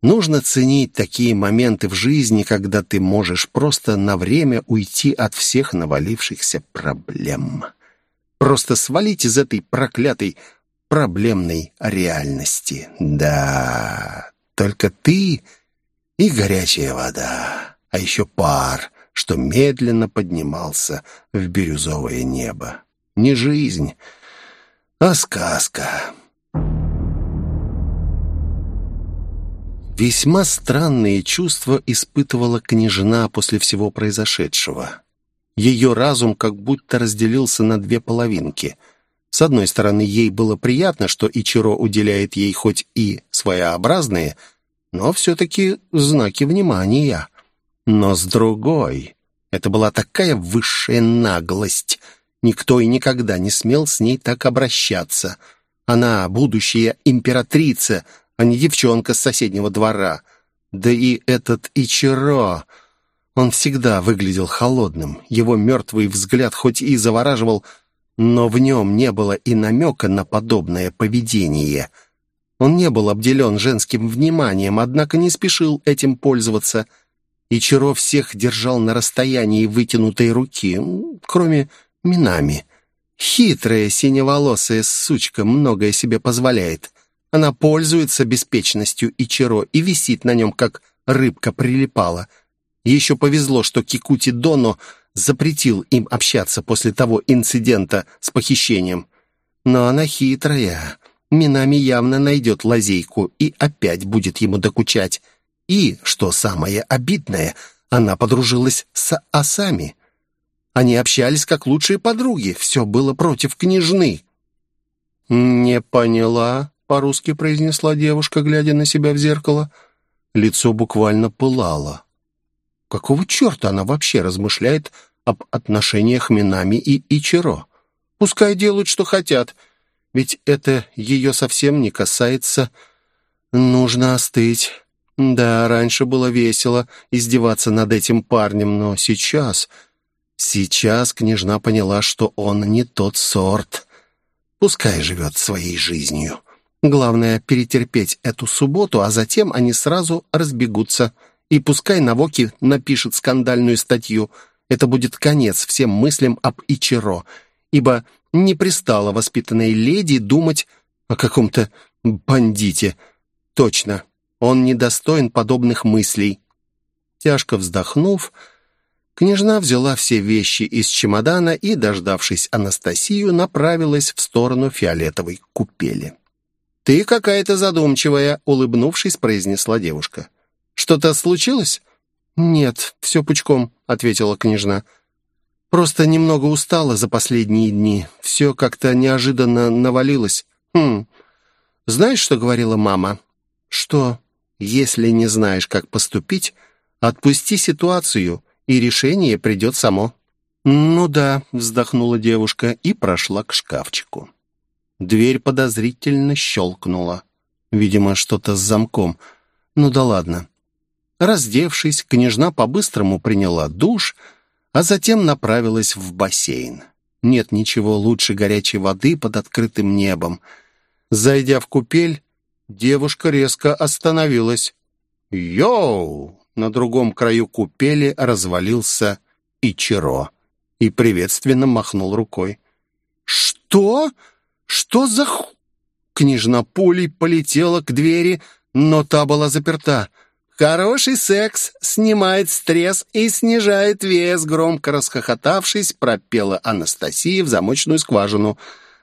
Нужно ценить такие моменты в жизни, когда ты можешь просто на время уйти от всех навалившихся проблем. Просто свалить из этой проклятой проблемной реальности. Да, только ты и горячая вода, а еще пар, что медленно поднимался в бирюзовое небо. Не жизнь, а сказка. Весьма странные чувства испытывала княжна после всего произошедшего. Ее разум как будто разделился на две половинки. С одной стороны, ей было приятно, что Ичиро уделяет ей хоть и своеобразные, но все-таки знаки внимания. Но с другой, это была такая высшая наглость. Никто и никогда не смел с ней так обращаться. Она будущая императрица, а не девчонка с соседнего двора. Да и этот Ичиро... Он всегда выглядел холодным. Его мертвый взгляд хоть и завораживал, но в нем не было и намека на подобное поведение. Он не был обделен женским вниманием, однако не спешил этим пользоваться. Ичиро всех держал на расстоянии вытянутой руки, кроме Минами. Хитрая синеволосая сучка многое себе позволяет. Она пользуется беспечностью Ичиро и висит на нем, как рыбка прилипала — еще повезло, что Кикути Доно запретил им общаться после того инцидента с похищением. Но она хитрая. Минами явно найдет лазейку и опять будет ему докучать. И, что самое обидное, она подружилась с Асами. Они общались как лучшие подруги. Все было против княжны. «Не поняла», — по-русски произнесла девушка, глядя на себя в зеркало. Лицо буквально пылало. Какого черта она вообще размышляет об отношениях Минами и Ичиро? Пускай делают, что хотят, ведь это ее совсем не касается. Нужно остыть. Да, раньше было весело издеваться над этим парнем, но сейчас... Сейчас княжна поняла, что он не тот сорт. Пускай живет своей жизнью. Главное — перетерпеть эту субботу, а затем они сразу разбегутся. И пускай Навоки напишет скандальную статью. Это будет конец всем мыслям об Ичиро, ибо не пристало воспитанной леди думать о каком-то бандите. Точно, он недостоин подобных мыслей. Тяжко вздохнув, княжна взяла все вещи из чемодана и, дождавшись Анастасию, направилась в сторону фиолетовой купели. «Ты какая-то задумчивая», — улыбнувшись, произнесла девушка. Что-то случилось?» «Нет, все пучком», — ответила княжна. «Просто немного устала за последние дни. Все как-то неожиданно навалилось. Хм, знаешь, что говорила мама?» «Что? Если не знаешь, как поступить, отпусти ситуацию, и решение придет само». «Ну да», — вздохнула девушка и прошла к шкафчику. Дверь подозрительно щелкнула. Видимо, что-то с замком. «Ну да ладно. Раздевшись, княжна по-быстрому приняла душ, а затем направилась в бассейн. Нет ничего лучше горячей воды под открытым небом. Зайдя в купель, девушка резко остановилась. «Йоу!» На другом краю купели развалился Ичиро и приветственно махнул рукой. «Что? Что за ху...» Княжна пулей полетела к двери, но та была заперта. «Хороший секс снимает стресс и снижает вес», громко расхохотавшись, пропела Анастасия в замочную скважину.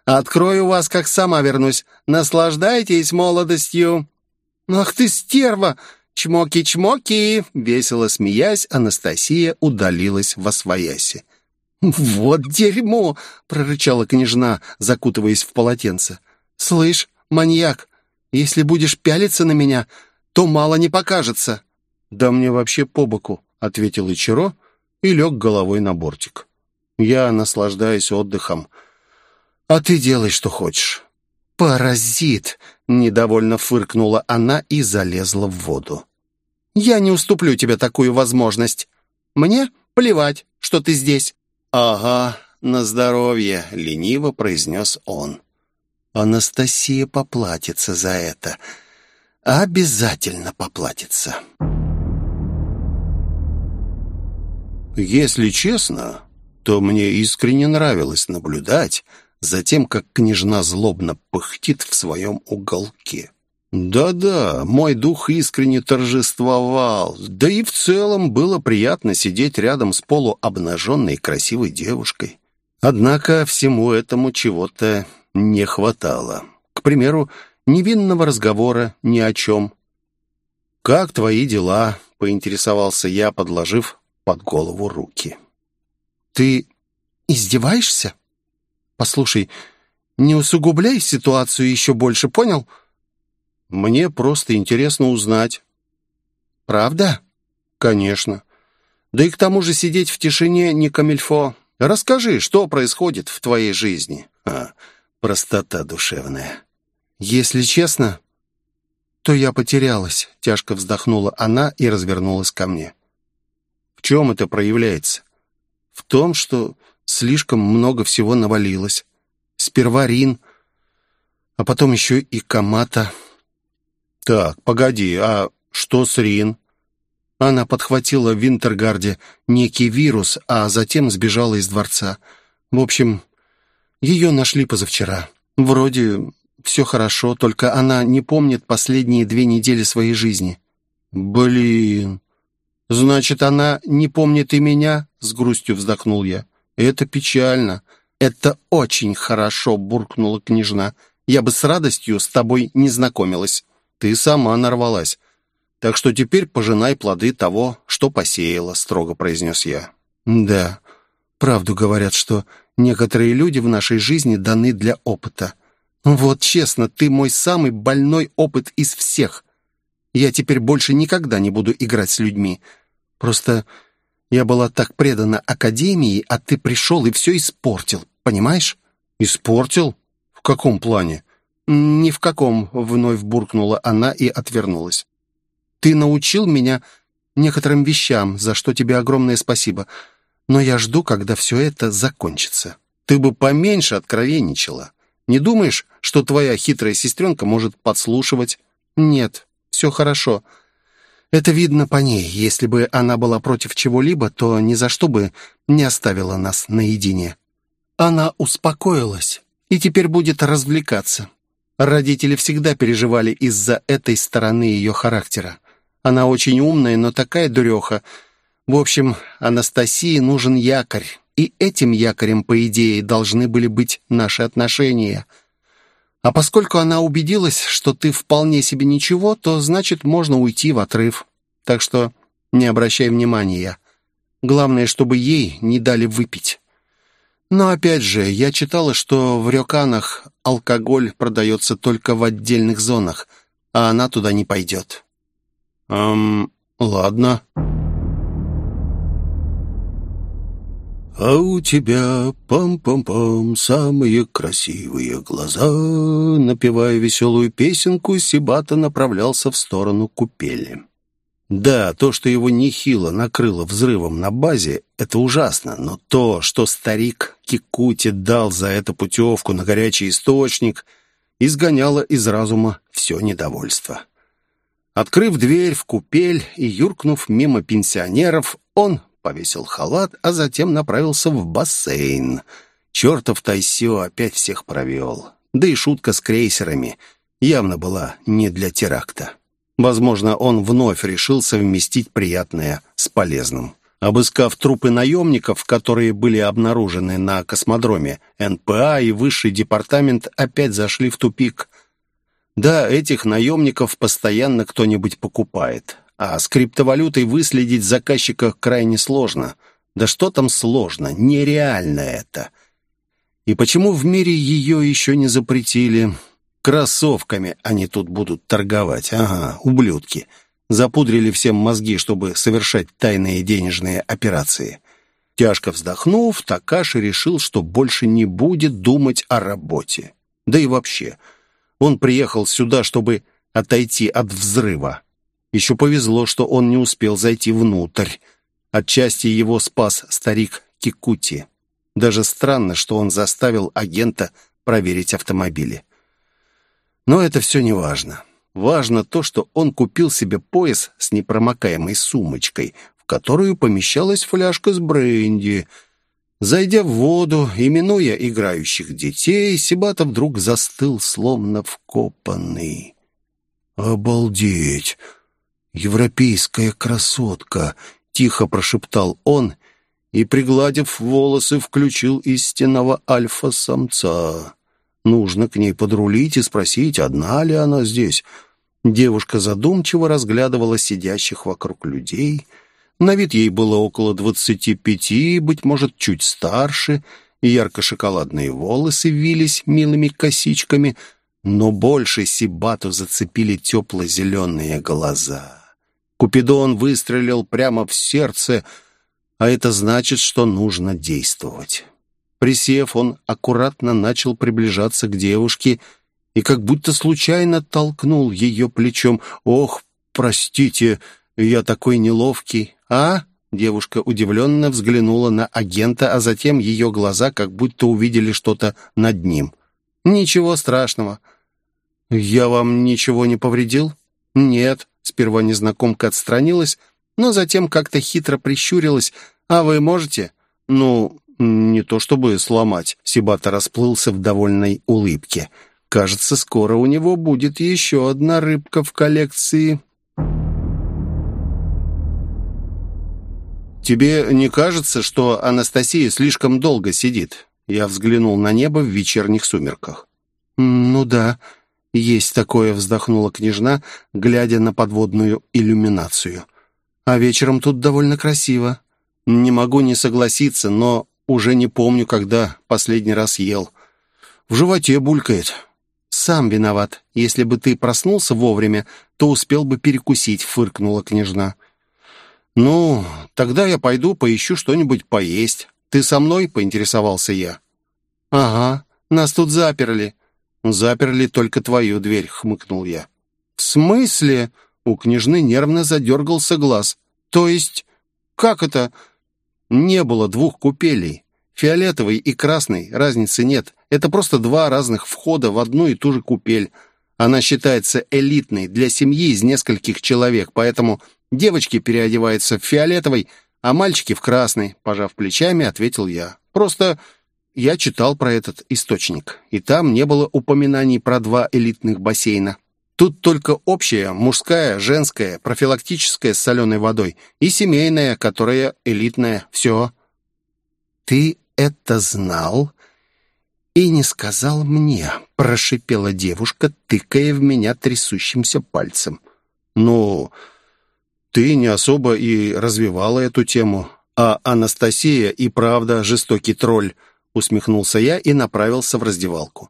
«Открою вас, как сама вернусь. Наслаждайтесь молодостью». «Ах ты, стерва! Чмоки-чмоки!» Весело смеясь, Анастасия удалилась во свояси. «Вот дерьмо!» — прорычала княжна, закутываясь в полотенце. «Слышь, маньяк, если будешь пялиться на меня, то мало не покажется». «Да мне вообще по боку», — ответил Ичиро и лег головой на бортик. Я, наслаждаясь отдыхом, А ты делай, что хочешь». «Паразит!» — недовольно фыркнула она и залезла в воду. «Я не уступлю тебе такую возможность. Мне плевать, что ты здесь». «Ага, на здоровье», — лениво произнес он. «Анастасия поплатится за это. Обязательно поплатится». Если честно, то мне искренне нравилось наблюдать за тем, как княжна злобно пыхтит в своем уголке. Да-да, мой дух искренне торжествовал, да и в целом было приятно сидеть рядом с полуобнаженной красивой девушкой. Однако всему этому чего-то не хватало. К примеру, невинного разговора ни о чем. «Как твои дела?» — поинтересовался я, подложив под голову руки. «Ты издеваешься? Послушай, не усугубляй ситуацию еще больше, понял?» «Мне просто интересно узнать». «Правда?» «Конечно. Да и к тому же сидеть в тишине не камильфо. Расскажи, что происходит в твоей жизни?» а, «Простота душевная». «Если честно, то я потерялась», — тяжко вздохнула она и развернулась ко мне чем это проявляется? В том, что слишком много всего навалилось. Сперва Рин, а потом еще и Камата. Так, погоди, а что с Рин? Она подхватила в Винтергарде некий вирус, а затем сбежала из дворца. В общем, ее нашли позавчера. Вроде все хорошо, только она не помнит последние две недели своей жизни. Блин, «Значит, она не помнит и меня?» — с грустью вздохнул я. «Это печально». «Это очень хорошо», — буркнула княжна. «Я бы с радостью с тобой не знакомилась». «Ты сама нарвалась. Так что теперь пожинай плоды того, что посеяла», — строго произнес я. «Да, правду говорят, что некоторые люди в нашей жизни даны для опыта. Вот честно, ты мой самый больной опыт из всех. Я теперь больше никогда не буду играть с людьми. Просто я была так предана Академии, а ты пришел и все испортил, понимаешь?» «Испортил? В каком плане?» «Ни в каком», — вновь буркнула она и отвернулась. «Ты научил меня некоторым вещам, за что тебе огромное спасибо. Но я жду, когда все это закончится. Ты бы поменьше откровенничала. Не думаешь, что твоя хитрая сестренка может подслушивать?» «Нет, все хорошо. Это видно по ней. Если бы она была против чего-либо, то ни за что бы не оставила нас наедине. Она успокоилась и теперь будет развлекаться. Родители всегда переживали из-за этой стороны ее характера. Она очень умная, но такая дуреха. В общем, Анастасии нужен якорь, и этим якорем, по идее, должны были быть наши отношения — а поскольку она убедилась, что ты вполне себе ничего, то значит можно уйти в отрыв. Так что не обращай внимания. Главное, чтобы ей не дали выпить. Но опять же, я читала, что в Рёканах алкоголь продается только в отдельных зонах, а она туда не пойдет. «Эм, ладно». «А у тебя, пам-пам-пам, самые красивые глаза!» Напевая веселую песенку, Сибата направлялся в сторону купели. Да, то, что его нехило накрыло взрывом на базе, это ужасно, но то, что старик Кикути дал за эту путевку на горячий источник, изгоняло из разума все недовольство. Открыв дверь в купель и юркнув мимо пенсионеров, он повесил халат, а затем направился в бассейн. Чертов Тайсио опять всех провел. Да и шутка с крейсерами явно была не для теракта. Возможно, он вновь решил совместить приятное с полезным. Обыскав трупы наемников, которые были обнаружены на космодроме, НПА и высший департамент опять зашли в тупик. Да, этих наемников постоянно кто-нибудь покупает. А с криптовалютой выследить заказчика крайне сложно. Да что там сложно, нереально это. И почему в мире ее еще не запретили? Кроссовками они тут будут торговать. Ага, ублюдки. Запудрили всем мозги, чтобы совершать тайные денежные операции. Тяжко вздохнув, Такаши решил, что больше не будет думать о работе. Да и вообще, он приехал сюда, чтобы отойти от взрыва. Еще повезло, что он не успел зайти внутрь. Отчасти его спас старик Кикути. Даже странно, что он заставил агента проверить автомобили. Но это все не важно. Важно то, что он купил себе пояс с непромокаемой сумочкой, в которую помещалась фляжка с бренди. Зайдя в воду и минуя играющих детей, Сибата вдруг застыл, словно вкопанный. «Обалдеть! Европейская красотка!» — тихо прошептал он и, пригладив волосы, включил истинного альфа-самца. Нужно к ней подрулить и спросить, одна ли она здесь. Девушка задумчиво разглядывала сидящих вокруг людей. На вид ей было около двадцати пяти, быть может, чуть старше, ярко-шоколадные волосы вились милыми косичками, но больше Сибату зацепили тепло-зеленые глаза. Купидон выстрелил прямо в сердце — а это значит, что нужно действовать. Присев, он аккуратно начал приближаться к девушке и как будто случайно толкнул ее плечом. «Ох, простите, я такой неловкий, а?» Девушка удивленно взглянула на агента, а затем ее глаза как будто увидели что-то над ним. «Ничего страшного». «Я вам ничего не повредил?» «Нет». Сперва незнакомка отстранилась, но затем как-то хитро прищурилась. «А вы можете?» «Ну, не то чтобы сломать». Сибата расплылся в довольной улыбке. «Кажется, скоро у него будет еще одна рыбка в коллекции». «Тебе не кажется, что Анастасия слишком долго сидит?» Я взглянул на небо в вечерних сумерках. «Ну да, есть такое», — вздохнула княжна, глядя на подводную иллюминацию. А вечером тут довольно красиво. Не могу не согласиться, но уже не помню, когда последний раз ел. В животе булькает. Сам виноват. Если бы ты проснулся вовремя, то успел бы перекусить, фыркнула княжна. Ну, тогда я пойду поищу что-нибудь поесть. Ты со мной? поинтересовался я. Ага, нас тут заперли. Заперли только твою дверь, хмыкнул я. В смысле? У княжны нервно задергался глаз. «То есть, как это?» «Не было двух купелей. Фиолетовой и красной разницы нет. Это просто два разных входа в одну и ту же купель. Она считается элитной для семьи из нескольких человек, поэтому девочки переодеваются в фиолетовой, а мальчики в красной», — пожав плечами, ответил я. «Просто я читал про этот источник, и там не было упоминаний про два элитных бассейна». Тут только общая, мужская, женская, профилактическая с соленой водой и семейная, которая элитная. Все. «Ты это знал и не сказал мне», — прошипела девушка, тыкая в меня трясущимся пальцем. «Ну, ты не особо и развивала эту тему, а Анастасия и правда жестокий тролль», — усмехнулся я и направился в раздевалку.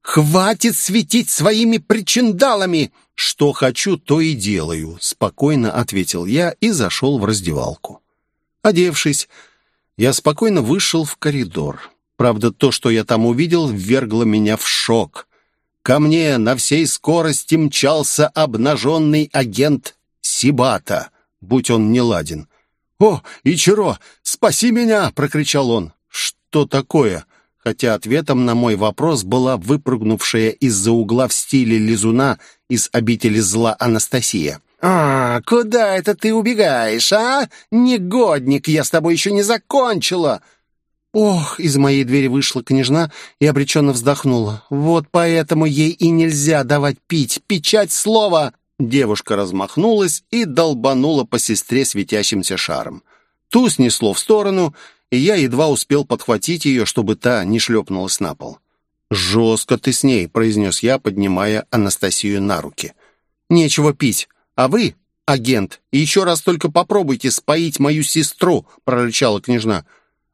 «Хватит светить своими причиндалами!» «Что хочу, то и делаю», — спокойно ответил я и зашел в раздевалку. Одевшись, я спокойно вышел в коридор. Правда, то, что я там увидел, ввергло меня в шок. Ко мне на всей скорости мчался обнаженный агент Сибата, будь он не ладен. «О, Ичиро, спаси меня!» — прокричал он. «Что такое?» хотя ответом на мой вопрос была выпрыгнувшая из-за угла в стиле лизуна из обители зла Анастасия. «А, куда это ты убегаешь, а? Негодник, я с тобой еще не закончила!» «Ох!» — из моей двери вышла княжна и обреченно вздохнула. «Вот поэтому ей и нельзя давать пить. Печать слова!» Девушка размахнулась и долбанула по сестре светящимся шаром. Ту снесло в сторону — и я едва успел подхватить ее, чтобы та не шлепнулась на пол. «Жестко ты с ней», — произнес я, поднимая Анастасию на руки. «Нечего пить. А вы, агент, еще раз только попробуйте споить мою сестру», — прорычала княжна.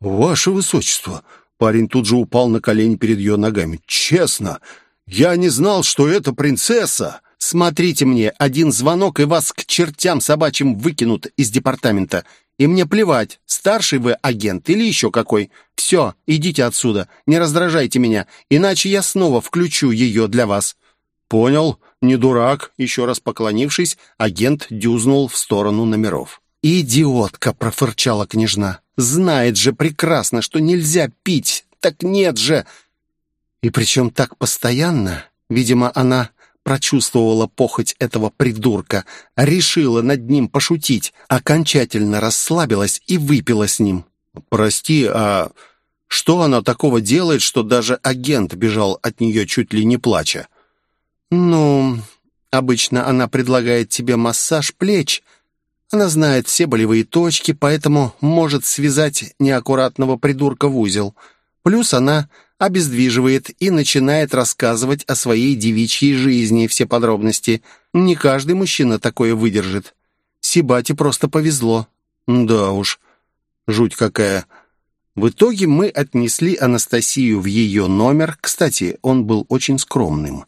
«Ваше высочество!» Парень тут же упал на колени перед ее ногами. «Честно, я не знал, что это принцесса!» «Смотрите мне, один звонок, и вас к чертям собачьим выкинут из департамента. И мне плевать, старший вы агент или еще какой. Все, идите отсюда, не раздражайте меня, иначе я снова включу ее для вас». «Понял, не дурак», — еще раз поклонившись, агент дюзнул в сторону номеров. «Идиотка!» — профырчала княжна. «Знает же прекрасно, что нельзя пить. Так нет же!» И причем так постоянно. Видимо, она прочувствовала похоть этого придурка, решила над ним пошутить, окончательно расслабилась и выпила с ним. «Прости, а что она такого делает, что даже агент бежал от нее чуть ли не плача?» «Ну, обычно она предлагает тебе массаж плеч. Она знает все болевые точки, поэтому может связать неаккуратного придурка в узел. Плюс она обездвиживает и начинает рассказывать о своей девичьей жизни, все подробности. Не каждый мужчина такое выдержит. Сибате просто повезло. Да уж, жуть какая. В итоге мы отнесли Анастасию в ее номер. Кстати, он был очень скромным.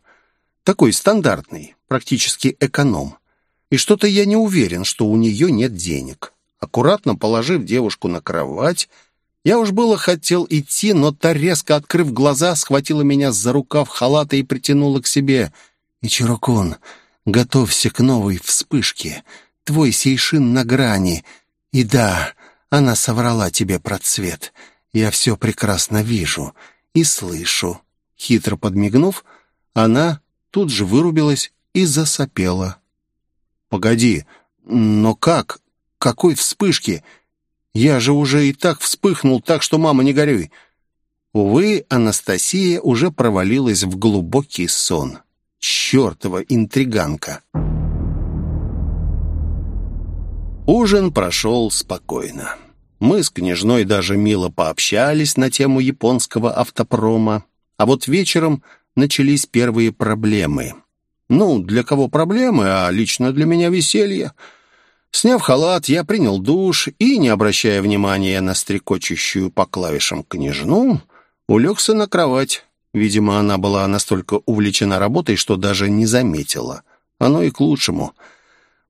Такой стандартный, практически эконом. И что-то я не уверен, что у нее нет денег. Аккуратно положив девушку на кровать, я уж было хотел идти, но та, резко открыв глаза, схватила меня за рукав халата и притянула к себе. «Ичирокун, готовься к новой вспышке. Твой сейшин на грани. И да, она соврала тебе про цвет. Я все прекрасно вижу и слышу». Хитро подмигнув, она тут же вырубилась и засопела. «Погоди, но как? Какой вспышки? Я же уже и так вспыхнул, так что, мама, не горюй». Увы, Анастасия уже провалилась в глубокий сон. Чертова интриганка. Ужин прошел спокойно. Мы с княжной даже мило пообщались на тему японского автопрома. А вот вечером начались первые проблемы. Ну, для кого проблемы, а лично для меня веселье. Сняв халат, я принял душ и, не обращая внимания на стрекочущую по клавишам княжну, улегся на кровать. Видимо, она была настолько увлечена работой, что даже не заметила. Оно и к лучшему.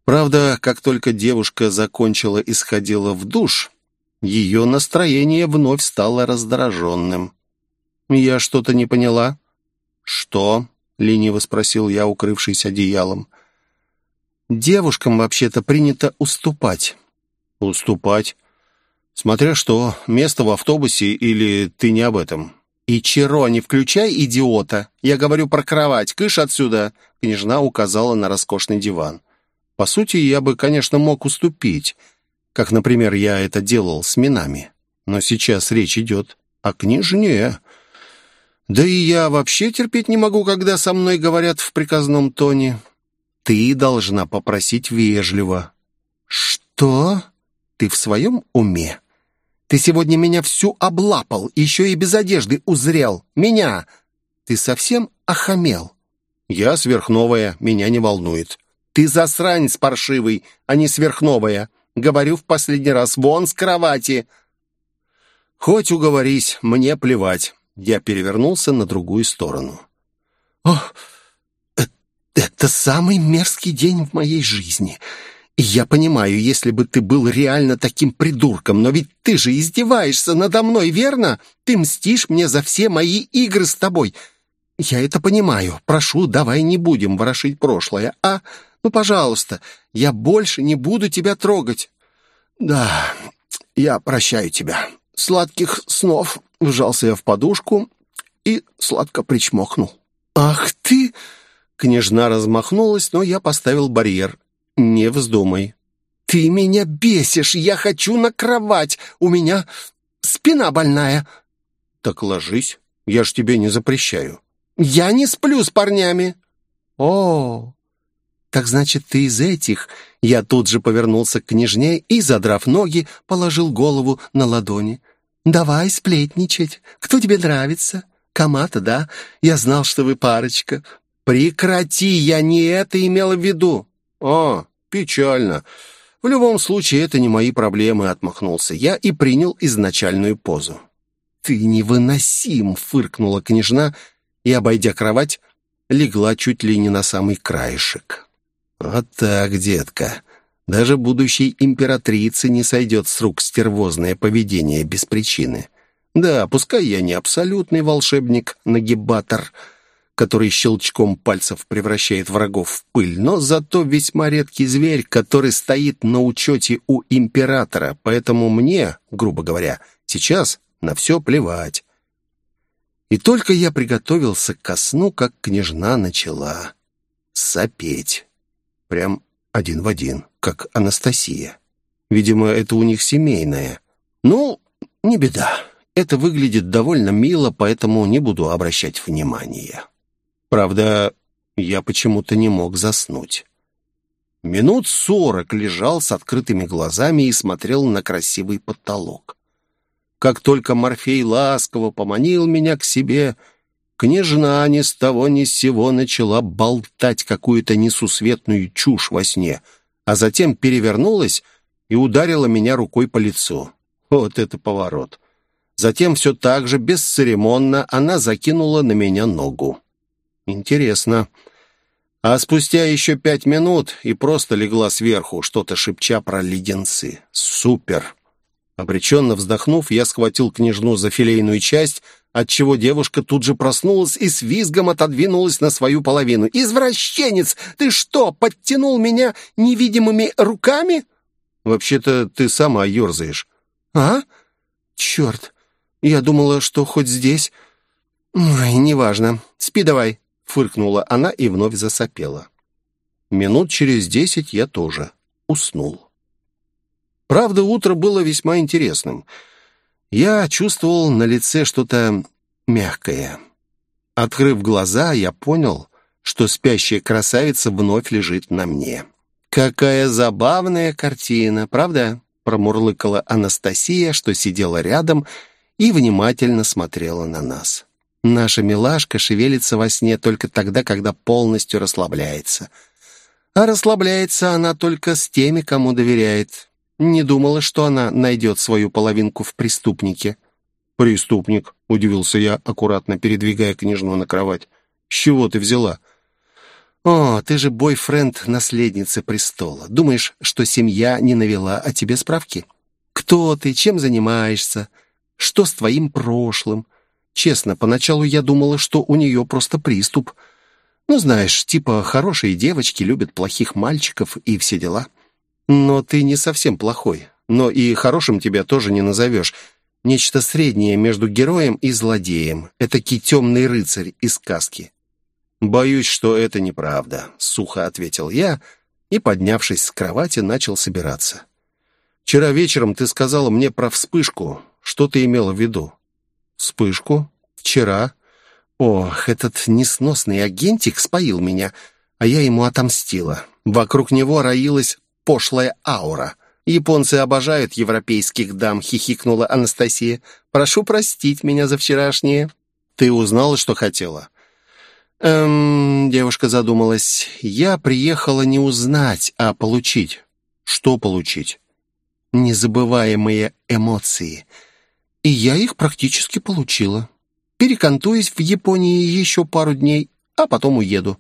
Правда, как только девушка закончила и сходила в душ, ее настроение вновь стало раздраженным. «Я что-то не поняла». «Что?» — лениво спросил я, укрывшись одеялом. «Девушкам вообще-то принято уступать». «Уступать? Смотря что, место в автобусе или ты не об этом?» «И Чиро, не включай идиота! Я говорю про кровать, кыш отсюда!» Княжна указала на роскошный диван. «По сути, я бы, конечно, мог уступить, как, например, я это делал с минами. Но сейчас речь идет о княжне». Да и я вообще терпеть не могу, когда со мной говорят в приказном тоне. Ты должна попросить вежливо. Что? Ты в своем уме? Ты сегодня меня всю облапал, еще и без одежды узрел. Меня! Ты совсем охамел? Я сверхновая, меня не волнует. Ты засранец паршивый, а не сверхновая. Говорю в последний раз, вон с кровати. Хоть уговорись, мне плевать. Я перевернулся на другую сторону. «Ох, это самый мерзкий день в моей жизни. я понимаю, если бы ты был реально таким придурком, но ведь ты же издеваешься надо мной, верно? Ты мстишь мне за все мои игры с тобой. Я это понимаю. Прошу, давай не будем ворошить прошлое, а? Ну, пожалуйста, я больше не буду тебя трогать». «Да, я прощаю тебя. Сладких снов!» Вжался я в подушку и сладко причмокнул. «Ах ты!» Княжна размахнулась, но я поставил барьер. «Не вздумай». «Ты меня бесишь! Я хочу на кровать! У меня спина больная!» «Так ложись, я ж тебе не запрещаю». «Я не сплю с парнями!» «О, так значит, ты из этих...» Я тут же повернулся к княжне и, задрав ноги, положил голову на ладони. «Давай сплетничать. Кто тебе нравится? Камата, да? Я знал, что вы парочка». «Прекрати, я не это имела в виду». «О, печально. В любом случае, это не мои проблемы», — отмахнулся я и принял изначальную позу. «Ты невыносим!» — фыркнула княжна и, обойдя кровать, легла чуть ли не на самый краешек. «Вот так, детка. Даже будущей императрице не сойдет с рук стервозное поведение без причины. Да, пускай я не абсолютный волшебник-нагибатор, который щелчком пальцев превращает врагов в пыль, но зато весьма редкий зверь, который стоит на учете у императора, поэтому мне, грубо говоря, сейчас на все плевать. И только я приготовился ко сну, как княжна начала сопеть. Прям один в один, как Анастасия. Видимо, это у них семейное. Ну, не беда. Это выглядит довольно мило, поэтому не буду обращать внимания. Правда, я почему-то не мог заснуть. Минут сорок лежал с открытыми глазами и смотрел на красивый потолок. Как только Морфей ласково поманил меня к себе, княжна ни с того ни с сего начала болтать какую-то несусветную чушь во сне, а затем перевернулась и ударила меня рукой по лицу. Вот это поворот! Затем все так же, бесцеремонно, она закинула на меня ногу. Интересно. А спустя еще пять минут и просто легла сверху, что-то шепча про леденцы. Супер! Обреченно вздохнув, я схватил княжну за филейную часть, отчего девушка тут же проснулась и с визгом отодвинулась на свою половину. «Извращенец! Ты что, подтянул меня невидимыми руками?» «Вообще-то ты сама ерзаешь». «А? Черт! Я думала, что хоть здесь...» «Ой, неважно. Спи давай», — фыркнула она и вновь засопела. Минут через десять я тоже уснул. Правда, утро было весьма интересным. Я чувствовал на лице что-то мягкое. Открыв глаза, я понял, что спящая красавица вновь лежит на мне. «Какая забавная картина, правда?» промурлыкала Анастасия, что сидела рядом и внимательно смотрела на нас. Наша милашка шевелится во сне только тогда, когда полностью расслабляется. А расслабляется она только с теми, кому доверяет. Не думала, что она найдет свою половинку в преступнике». «Преступник?» — удивился я, аккуратно передвигая княжну на кровать. «С чего ты взяла?» «О, ты же бойфренд наследницы престола. Думаешь, что семья не навела о тебе справки? Кто ты, чем занимаешься, что с твоим прошлым? Честно, поначалу я думала, что у нее просто приступ. Ну, знаешь, типа хорошие девочки любят плохих мальчиков и все дела. Но ты не совсем плохой. Но и хорошим тебя тоже не назовешь. Нечто среднее между героем и злодеем. Этакий темный рыцарь из сказки. «Боюсь, что это неправда», — сухо ответил я и, поднявшись с кровати, начал собираться. «Вчера вечером ты сказала мне про вспышку. Что ты имела в виду?» «Вспышку? Вчера?» «Ох, этот несносный агентик споил меня, а я ему отомстила. Вокруг него роилась пошлая аура. «Японцы обожают европейских дам», — хихикнула Анастасия. «Прошу простить меня за вчерашнее». «Ты узнала, что хотела?» «Эм...» — девушка задумалась. «Я приехала не узнать, а получить». «Что получить?» «Незабываемые эмоции. И я их практически получила. Перекантуюсь в Японии еще пару дней, а потом уеду».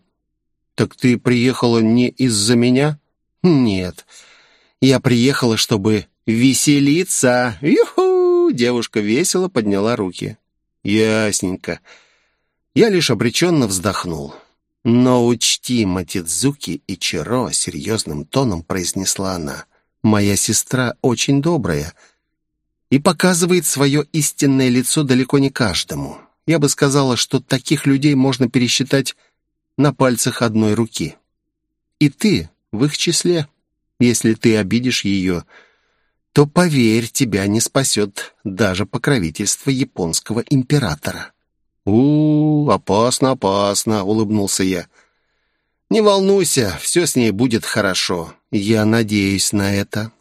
«Так ты приехала не из-за меня?» «Нет, я приехала, чтобы веселиться. Юху!» Девушка весело подняла руки. «Ясненько». Я лишь обреченно вздохнул. «Но учти, Матидзуки и Чиро», — серьезным тоном произнесла она. «Моя сестра очень добрая и показывает свое истинное лицо далеко не каждому. Я бы сказала, что таких людей можно пересчитать на пальцах одной руки. И ты в их числе. Если ты обидишь ее, то, поверь, тебя не спасет даже покровительство японского императора». «У, -у опасно, опасно», — улыбнулся я. «Не волнуйся, все с ней будет хорошо. Я надеюсь на это».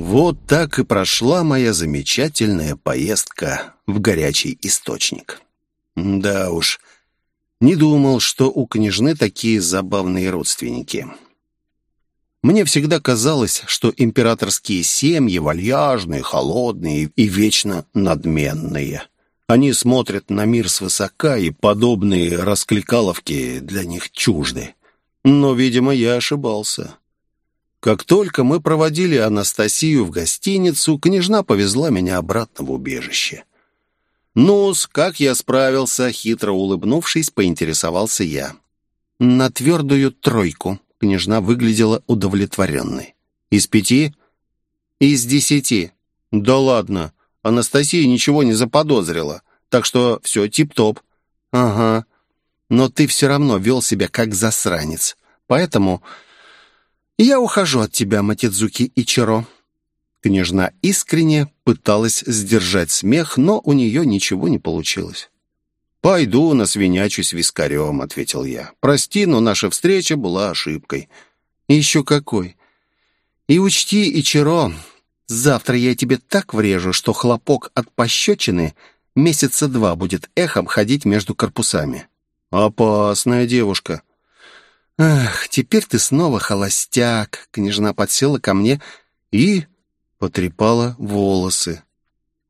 Вот так и прошла моя замечательная поездка в горячий источник. Да уж, не думал, что у княжны такие забавные родственники. Мне всегда казалось, что императорские семьи вальяжные, холодные и вечно надменные. Они смотрят на мир свысока, и подобные раскликаловки для них чужды. Но, видимо, я ошибался. Как только мы проводили Анастасию в гостиницу, княжна повезла меня обратно в убежище. «Ну-с, как я справился?» — хитро улыбнувшись, поинтересовался я. «На твердую тройку», — княжна выглядела удовлетворенной. «Из пяти?» «Из десяти». «Да ладно, Анастасия ничего не заподозрила, так что все тип-топ». «Ага, но ты все равно вел себя как засранец, поэтому я ухожу от тебя, Матидзуки Ичиро». Княжна искренне пыталась сдержать смех, но у нее ничего не получилось. «Пойду на свинячусь вискарем», — ответил я. «Прости, но наша встреча была ошибкой». «Еще какой!» «И учти, Ичиро, завтра я тебе так врежу, что хлопок от пощечины месяца два будет эхом ходить между корпусами». «Опасная девушка». «Ах, теперь ты снова холостяк!» Княжна подсела ко мне и потрепала волосы.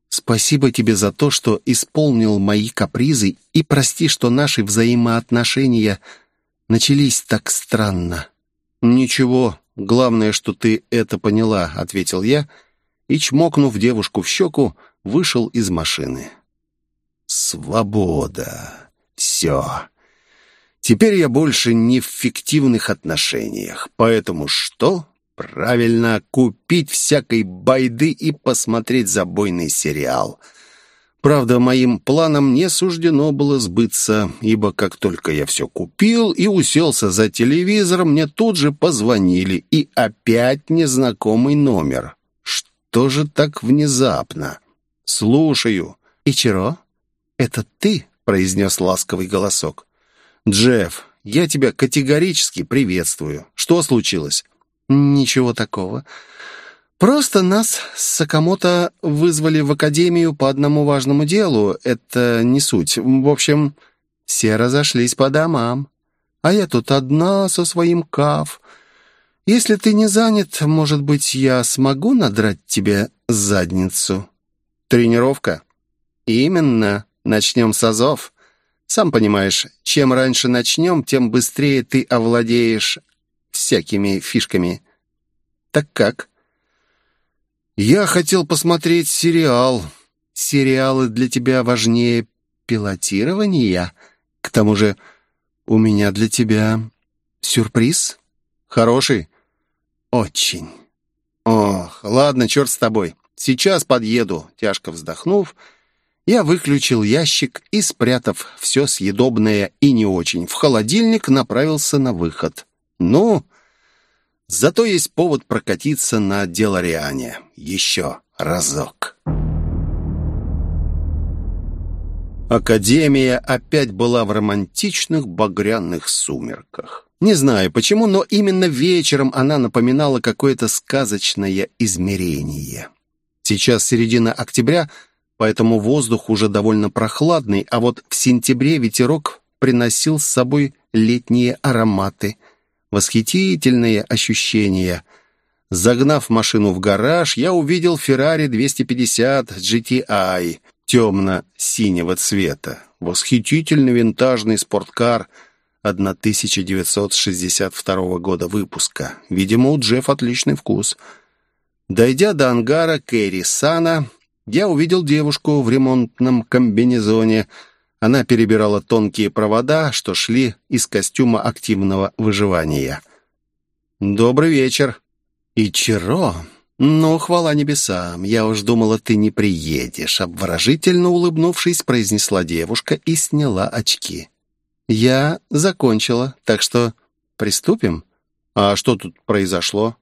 «Спасибо тебе за то, что исполнил мои капризы, и прости, что наши взаимоотношения начались так странно». «Ничего, главное, что ты это поняла», — ответил я, и, чмокнув девушку в щеку, вышел из машины. «Свобода! Все!» Теперь я больше не в фиктивных отношениях, поэтому что? Правильно, купить всякой байды и посмотреть забойный сериал. Правда, моим планам не суждено было сбыться, ибо как только я все купил и уселся за телевизор, мне тут же позвонили, и опять незнакомый номер. Что же так внезапно? «Слушаю». «Ичиро, это ты?» — произнес ласковый голосок. «Джефф, я тебя категорически приветствую. Что случилось?» «Ничего такого. Просто нас с Сакамото вызвали в академию по одному важному делу. Это не суть. В общем, все разошлись по домам. А я тут одна со своим каф. Если ты не занят, может быть, я смогу надрать тебе задницу?» «Тренировка?» «Именно. Начнем с азов. Сам понимаешь, чем раньше начнем, тем быстрее ты овладеешь всякими фишками. Так как? Я хотел посмотреть сериал. Сериалы для тебя важнее пилотирования. К тому же у меня для тебя сюрприз. Хороший? Очень. Ох, ладно, черт с тобой. Сейчас подъеду. Тяжко вздохнув, я выключил ящик и, спрятав все съедобное и не очень в холодильник, направился на выход. Ну, зато есть повод прокатиться на Делариане. Еще разок. Академия опять была в романтичных багряных сумерках. Не знаю почему, но именно вечером она напоминала какое-то сказочное измерение. Сейчас середина октября, поэтому воздух уже довольно прохладный, а вот в сентябре ветерок приносил с собой летние ароматы – Восхитительные ощущения. Загнав машину в гараж, я увидел Ferrari 250 GTI темно-синего цвета. Восхитительный винтажный спорткар 1962 года выпуска. Видимо, у Джефф отличный вкус. Дойдя до ангара Кэрри Сана, я увидел девушку в ремонтном комбинезоне – она перебирала тонкие провода, что шли из костюма активного выживания. «Добрый вечер». «Ичиро?» «Ну, хвала небесам, я уж думала, ты не приедешь», обворожительно улыбнувшись, произнесла девушка и сняла очки. «Я закончила, так что приступим?» «А что тут произошло?»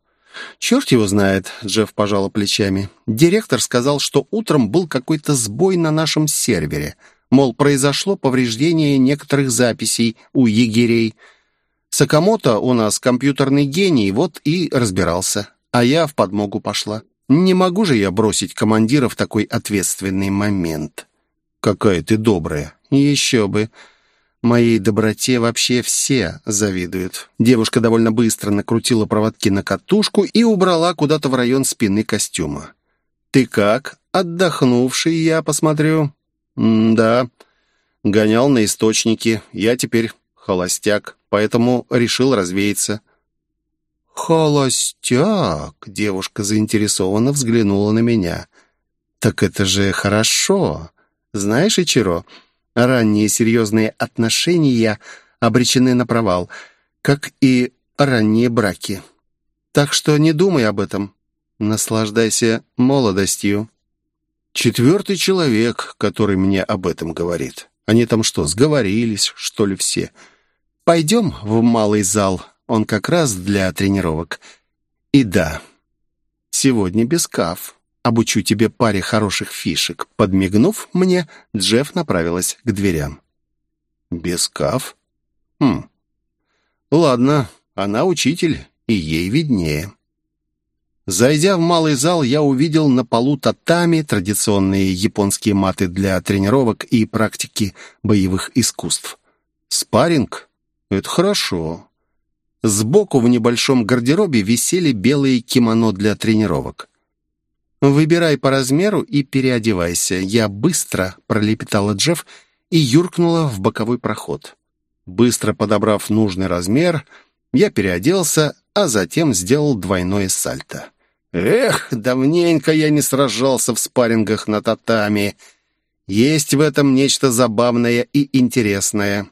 «Черт его знает», — Джефф пожала плечами. «Директор сказал, что утром был какой-то сбой на нашем сервере. Мол, произошло повреждение некоторых записей у егерей. Сакамото у нас компьютерный гений, вот и разбирался. А я в подмогу пошла. Не могу же я бросить командира в такой ответственный момент. Какая ты добрая. Еще бы. Моей доброте вообще все завидуют. Девушка довольно быстро накрутила проводки на катушку и убрала куда-то в район спины костюма. «Ты как? Отдохнувший, я посмотрю». «Да, гонял на источники. Я теперь холостяк, поэтому решил развеяться». «Холостяк!» — девушка заинтересованно взглянула на меня. «Так это же хорошо. Знаешь, Ичиро, ранние серьезные отношения обречены на провал, как и ранние браки. Так что не думай об этом. Наслаждайся молодостью». Четвертый человек, который мне об этом говорит. Они там что, сговорились, что ли, все? Пойдем в малый зал, он как раз для тренировок. И да, сегодня без каф. Обучу тебе паре хороших фишек. Подмигнув мне, Джефф направилась к дверям. Без каф? Хм. Ладно, она учитель, и ей виднее. Зайдя в малый зал, я увидел на полу татами, традиционные японские маты для тренировок и практики боевых искусств. Спарринг — это хорошо. Сбоку в небольшом гардеробе висели белые кимоно для тренировок. «Выбирай по размеру и переодевайся. Я быстро», — пролепетала Джефф и юркнула в боковой проход. Быстро подобрав нужный размер, я переоделся, а затем сделал двойное сальто. Эх, давненько я не сражался в спаррингах на татами. Есть в этом нечто забавное и интересное.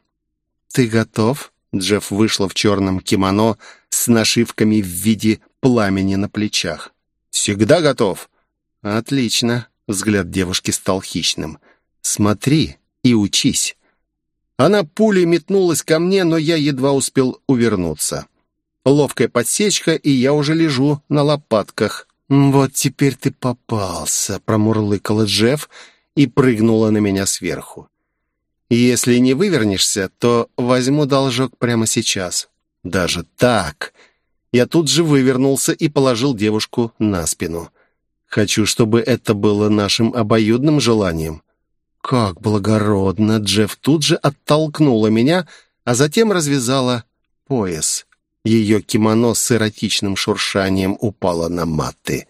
«Ты готов?» Джефф вышла в черном кимоно с нашивками в виде пламени на плечах. «Всегда готов». «Отлично». Взгляд девушки стал хищным. «Смотри и учись». Она пулей метнулась ко мне, но я едва успел увернуться. Ловкая подсечка, и я уже лежу на лопатках. «Вот теперь ты попался», — промурлыкала Джефф и прыгнула на меня сверху. «Если не вывернешься, то возьму должок прямо сейчас». «Даже так?» Я тут же вывернулся и положил девушку на спину. Хочу, чтобы это было нашим обоюдным желанием. «Как благородно!» Джефф тут же оттолкнула меня, а затем развязала пояс. Ее кимоно с эротичным шуршанием упало на маты.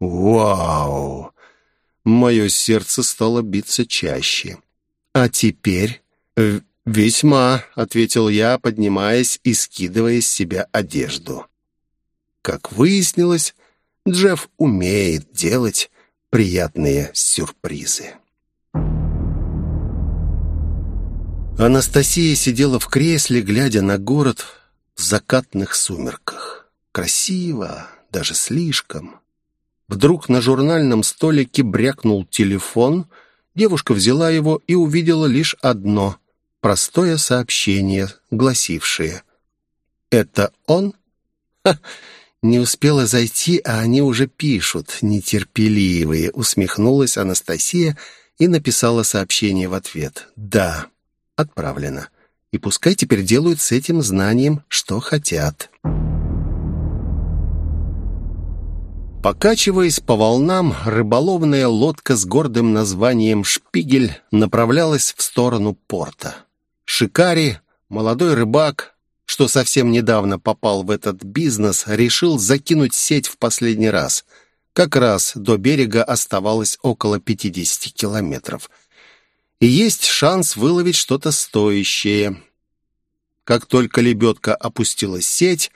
«Вау!» Мое сердце стало биться чаще. «А теперь?» «Весьма», — ответил я, поднимаясь и скидывая с себя одежду. Как выяснилось, Джефф умеет делать приятные сюрпризы. Анастасия сидела в кресле, глядя на город, в закатных сумерках. Красиво, даже слишком. Вдруг на журнальном столике брякнул телефон. Девушка взяла его и увидела лишь одно — простое сообщение, гласившее «Это он?» Ха, «Не успела зайти, а они уже пишут, нетерпеливые», — усмехнулась Анастасия и написала сообщение в ответ. «Да, отправлено» и пускай теперь делают с этим знанием, что хотят. Покачиваясь по волнам, рыболовная лодка с гордым названием «Шпигель» направлялась в сторону порта. Шикари, молодой рыбак, что совсем недавно попал в этот бизнес, решил закинуть сеть в последний раз. Как раз до берега оставалось около 50 километров – и есть шанс выловить что-то стоящее. Как только лебедка опустила сеть,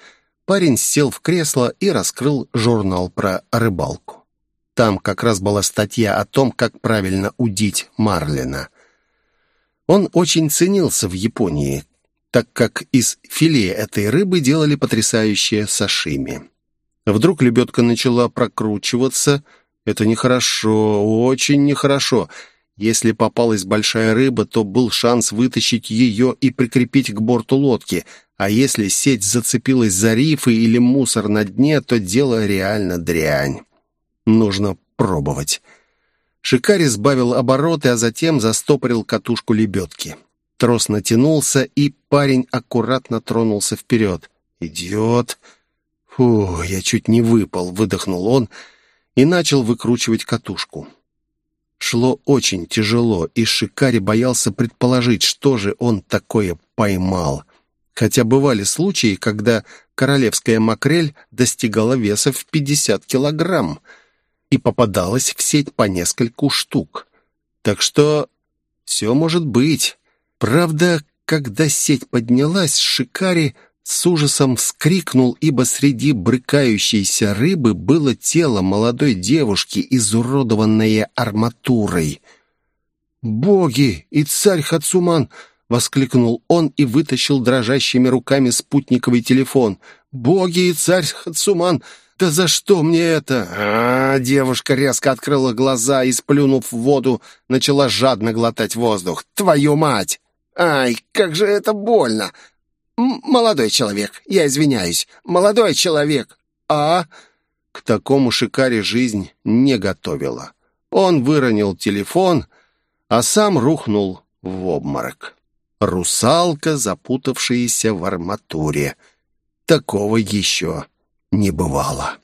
парень сел в кресло и раскрыл журнал про рыбалку. Там как раз была статья о том, как правильно удить марлина. Он очень ценился в Японии, так как из филе этой рыбы делали потрясающее сашими. Вдруг лебедка начала прокручиваться. Это нехорошо, очень нехорошо. Если попалась большая рыба, то был шанс вытащить ее и прикрепить к борту лодки, а если сеть зацепилась за рифы или мусор на дне, то дело реально дрянь. Нужно пробовать. Шикари сбавил обороты, а затем застопорил катушку лебедки. Трос натянулся, и парень аккуратно тронулся вперед. «Идиот!» «Фу, я чуть не выпал», — выдохнул он и начал выкручивать катушку. Шло очень тяжело, и Шикари боялся предположить, что же он такое поймал. Хотя бывали случаи, когда королевская макрель достигала веса в 50 килограмм и попадалась в сеть по нескольку штук. Так что все может быть. Правда, когда сеть поднялась, Шикари с ужасом вскрикнул, ибо среди брыкающейся рыбы было тело молодой девушки, изуродованное арматурой. «Боги и царь Хацуман!» — воскликнул он и вытащил дрожащими руками спутниковый телефон. «Боги и царь Хацуман! Да за что мне это?» а, -а, -а Девушка резко открыла глаза и, сплюнув в воду, начала жадно глотать воздух. «Твою мать!» «Ай, как же это больно! молодой человек, я извиняюсь, молодой человек, а...» К такому шикаре жизнь не готовила. Он выронил телефон, а сам рухнул в обморок. Русалка, запутавшаяся в арматуре. Такого еще не бывало.